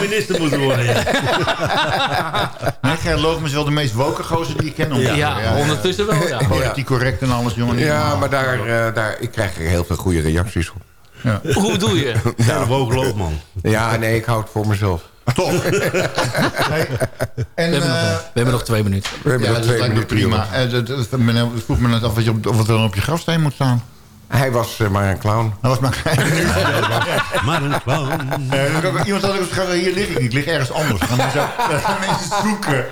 Speaker 3: minister moeten worden. Ja.
Speaker 9: Nee, Gerrit Loogman is wel de meest woke gozer die ik ken.
Speaker 8: Ja, ja, ondertussen wel, ja.
Speaker 9: Politiek correct en alles, jongen.
Speaker 7: Ja, maar daar, eh, daar, ik krijg er heel veel goede reacties op.
Speaker 8: Hoe bedoel je?
Speaker 3: Ja, ook loopman.
Speaker 7: Ja, nee, ik hou het voor mezelf.
Speaker 9: Toch? Hey, en,
Speaker 8: We hebben, nog,
Speaker 9: eh,
Speaker 8: we hebben nog twee minuten.
Speaker 7: We hebben
Speaker 9: ja,
Speaker 7: nog
Speaker 9: dat
Speaker 7: twee
Speaker 9: lijkt me
Speaker 7: minuten,
Speaker 9: prima. Eh, men vroeg me net af wat, je op, wat er dan op je grafsteen moet staan.
Speaker 7: Hij was eh, maar een clown.
Speaker 9: Dat was maar...
Speaker 3: Maar een clown.
Speaker 9: Eh, ook iemand had ook gezegd, hier lig ik niet, ik lig ergens anders. Dan gaan mensen, dan gaan mensen zoeken.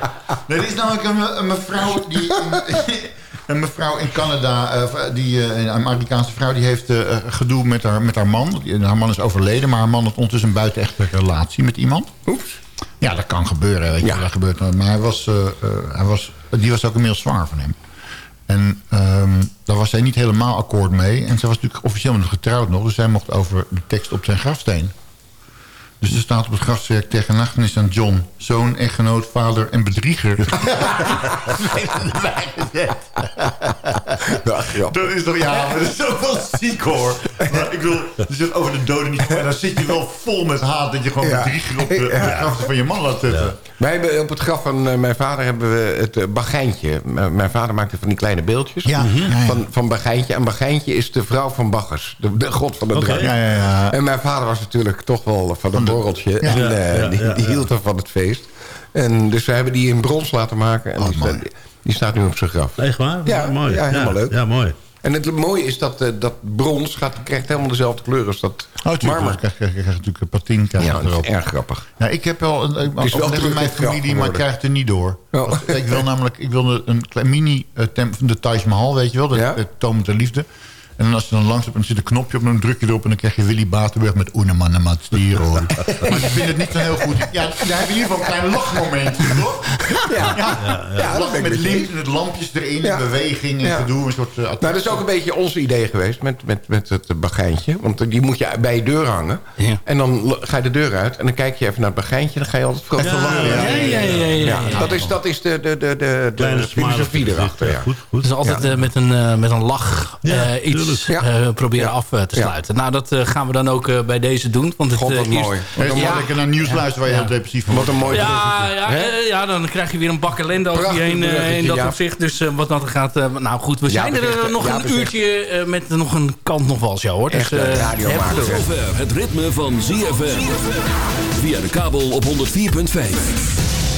Speaker 9: Nee, er is namelijk een, een mevrouw die... Een mevrouw in Canada, eh, die, eh, een Amerikaanse vrouw, die heeft eh, gedoe met haar, met haar man. Haar man is overleden, maar haar man had ondertussen een buitenechte relatie met iemand.
Speaker 7: Oeps.
Speaker 9: Ja, dat kan gebeuren. Weet je,
Speaker 7: Ja.
Speaker 9: dat gebeurt. wel. Maar hij was, eh, eh, hij was, die was ook inmiddels zwanger van hem. En ehm, daar was zij niet helemaal akkoord mee. En zij was natuurlijk officieel hem getrouwd nog. Dus zij mocht over de tekst op zijn grafsteen. Dus er staat op het grafsteen tegen nachtenis aan John. Zoon, echtgenoot, vader en bedrieger.
Speaker 7: Ja, grappig.
Speaker 9: Dat is toch, ja, maar dat is toch wel ziek hoor. Maar ik wil, dus het over de doden niet. Maar dan zit je wel vol met haat dat je gewoon
Speaker 7: Ja.
Speaker 9: bedrieger op de, op de
Speaker 7: Ja.
Speaker 9: van je man laat zetten.
Speaker 7: Wij hebben op het graf van eh, mijn vader hebben we het uh, bagijntje. Mijn vader maakte van die kleine beeldjes.
Speaker 9: Ja, ja.
Speaker 7: Van, van bagijntje. En bagijntje is de vrouw van Bacchus. De, de god van de drank.
Speaker 9: Ja, ja, ja.
Speaker 7: En mijn vader was natuurlijk toch wel van een borreltje. en
Speaker 3: Ja,
Speaker 7: eh,
Speaker 3: ja,
Speaker 7: die,
Speaker 3: ja,
Speaker 7: die
Speaker 3: ja.
Speaker 7: hield er van het feest. En dus we hebben die in brons laten maken. En
Speaker 9: Oh,
Speaker 7: staat, die staat nu op zijn graf.
Speaker 3: Echt waar?
Speaker 7: Ja,
Speaker 3: mooi.
Speaker 7: ja, helemaal leuk.
Speaker 3: Ja, mooi.
Speaker 7: En het mooie is dat, eh, dat brons gaat, krijgt helemaal dezelfde kleur als dat
Speaker 9: Oh,
Speaker 7: marmer.
Speaker 9: Dan krijg natuurlijk een je
Speaker 7: Ja, dat
Speaker 9: erop.
Speaker 7: is erg grappig.
Speaker 9: Ja, ik heb wel een, een,
Speaker 7: is wel
Speaker 9: in mijn familie, maar ik krijg het er niet door.
Speaker 7: Oh.
Speaker 9: Ik wil namelijk ik wilde een klein mini uh, tempel van de Taj Mahal, weet je wel, de,
Speaker 7: Ja.
Speaker 9: de toon met de liefde. En dan als je dan langs hebt en er zit een knopje op, dan druk je erop en dan krijg je Willy Batenburg met Una Manna Matstiro. maar ik vind het niet zo heel goed. Ja, daar heb je in ieder geval een klein lachmomentje, toch?
Speaker 7: Ja,
Speaker 9: Ja,
Speaker 7: ja,
Speaker 9: met lint en het lampjes erin,
Speaker 7: Ja.
Speaker 9: en beweging en
Speaker 7: Ja.
Speaker 9: gedoe. Een soort, uh,
Speaker 7: Nou, dat is ook een beetje ons idee geweest met, met, met het bagijntje. Want die moet je bij je deur hangen.
Speaker 8: Ja.
Speaker 7: En dan ga je de deur uit en dan kijk je even naar het bagijntje. Dan ga je altijd vrolijk
Speaker 9: Even lachen, ja.
Speaker 8: Ja, ja, ja. ja, ja.
Speaker 7: Dat is, dat is de, de, de, de, de filosofie erachter. Ja.
Speaker 3: Goed, goed.
Speaker 8: Het is altijd eh, met, een, eh, met een lach
Speaker 3: Ja,
Speaker 8: eh, iets eh, proberen af eh, te sluiten. Nou, dat eh, gaan we dan ook eh, bij deze doen. Want het,
Speaker 9: God, wat
Speaker 8: eerst-
Speaker 9: mooi. En dan
Speaker 8: Ja.
Speaker 9: moet ik naar nieuws luisteren waar je heel depressief van
Speaker 7: Wat
Speaker 9: wordt.
Speaker 7: een mooi
Speaker 8: Ja, ja, dan krijg je weer een bak ellende over je heen in dat opzicht. Dus wat dat gaat... eh, nou goed, we zijn er nog een uurtje eh, met nog een kant nog wel show hoor. Dus,
Speaker 7: Echt een
Speaker 8: eh,
Speaker 7: zeg.
Speaker 5: Zover het ritme van ZFM. Via de kabel op 104.5.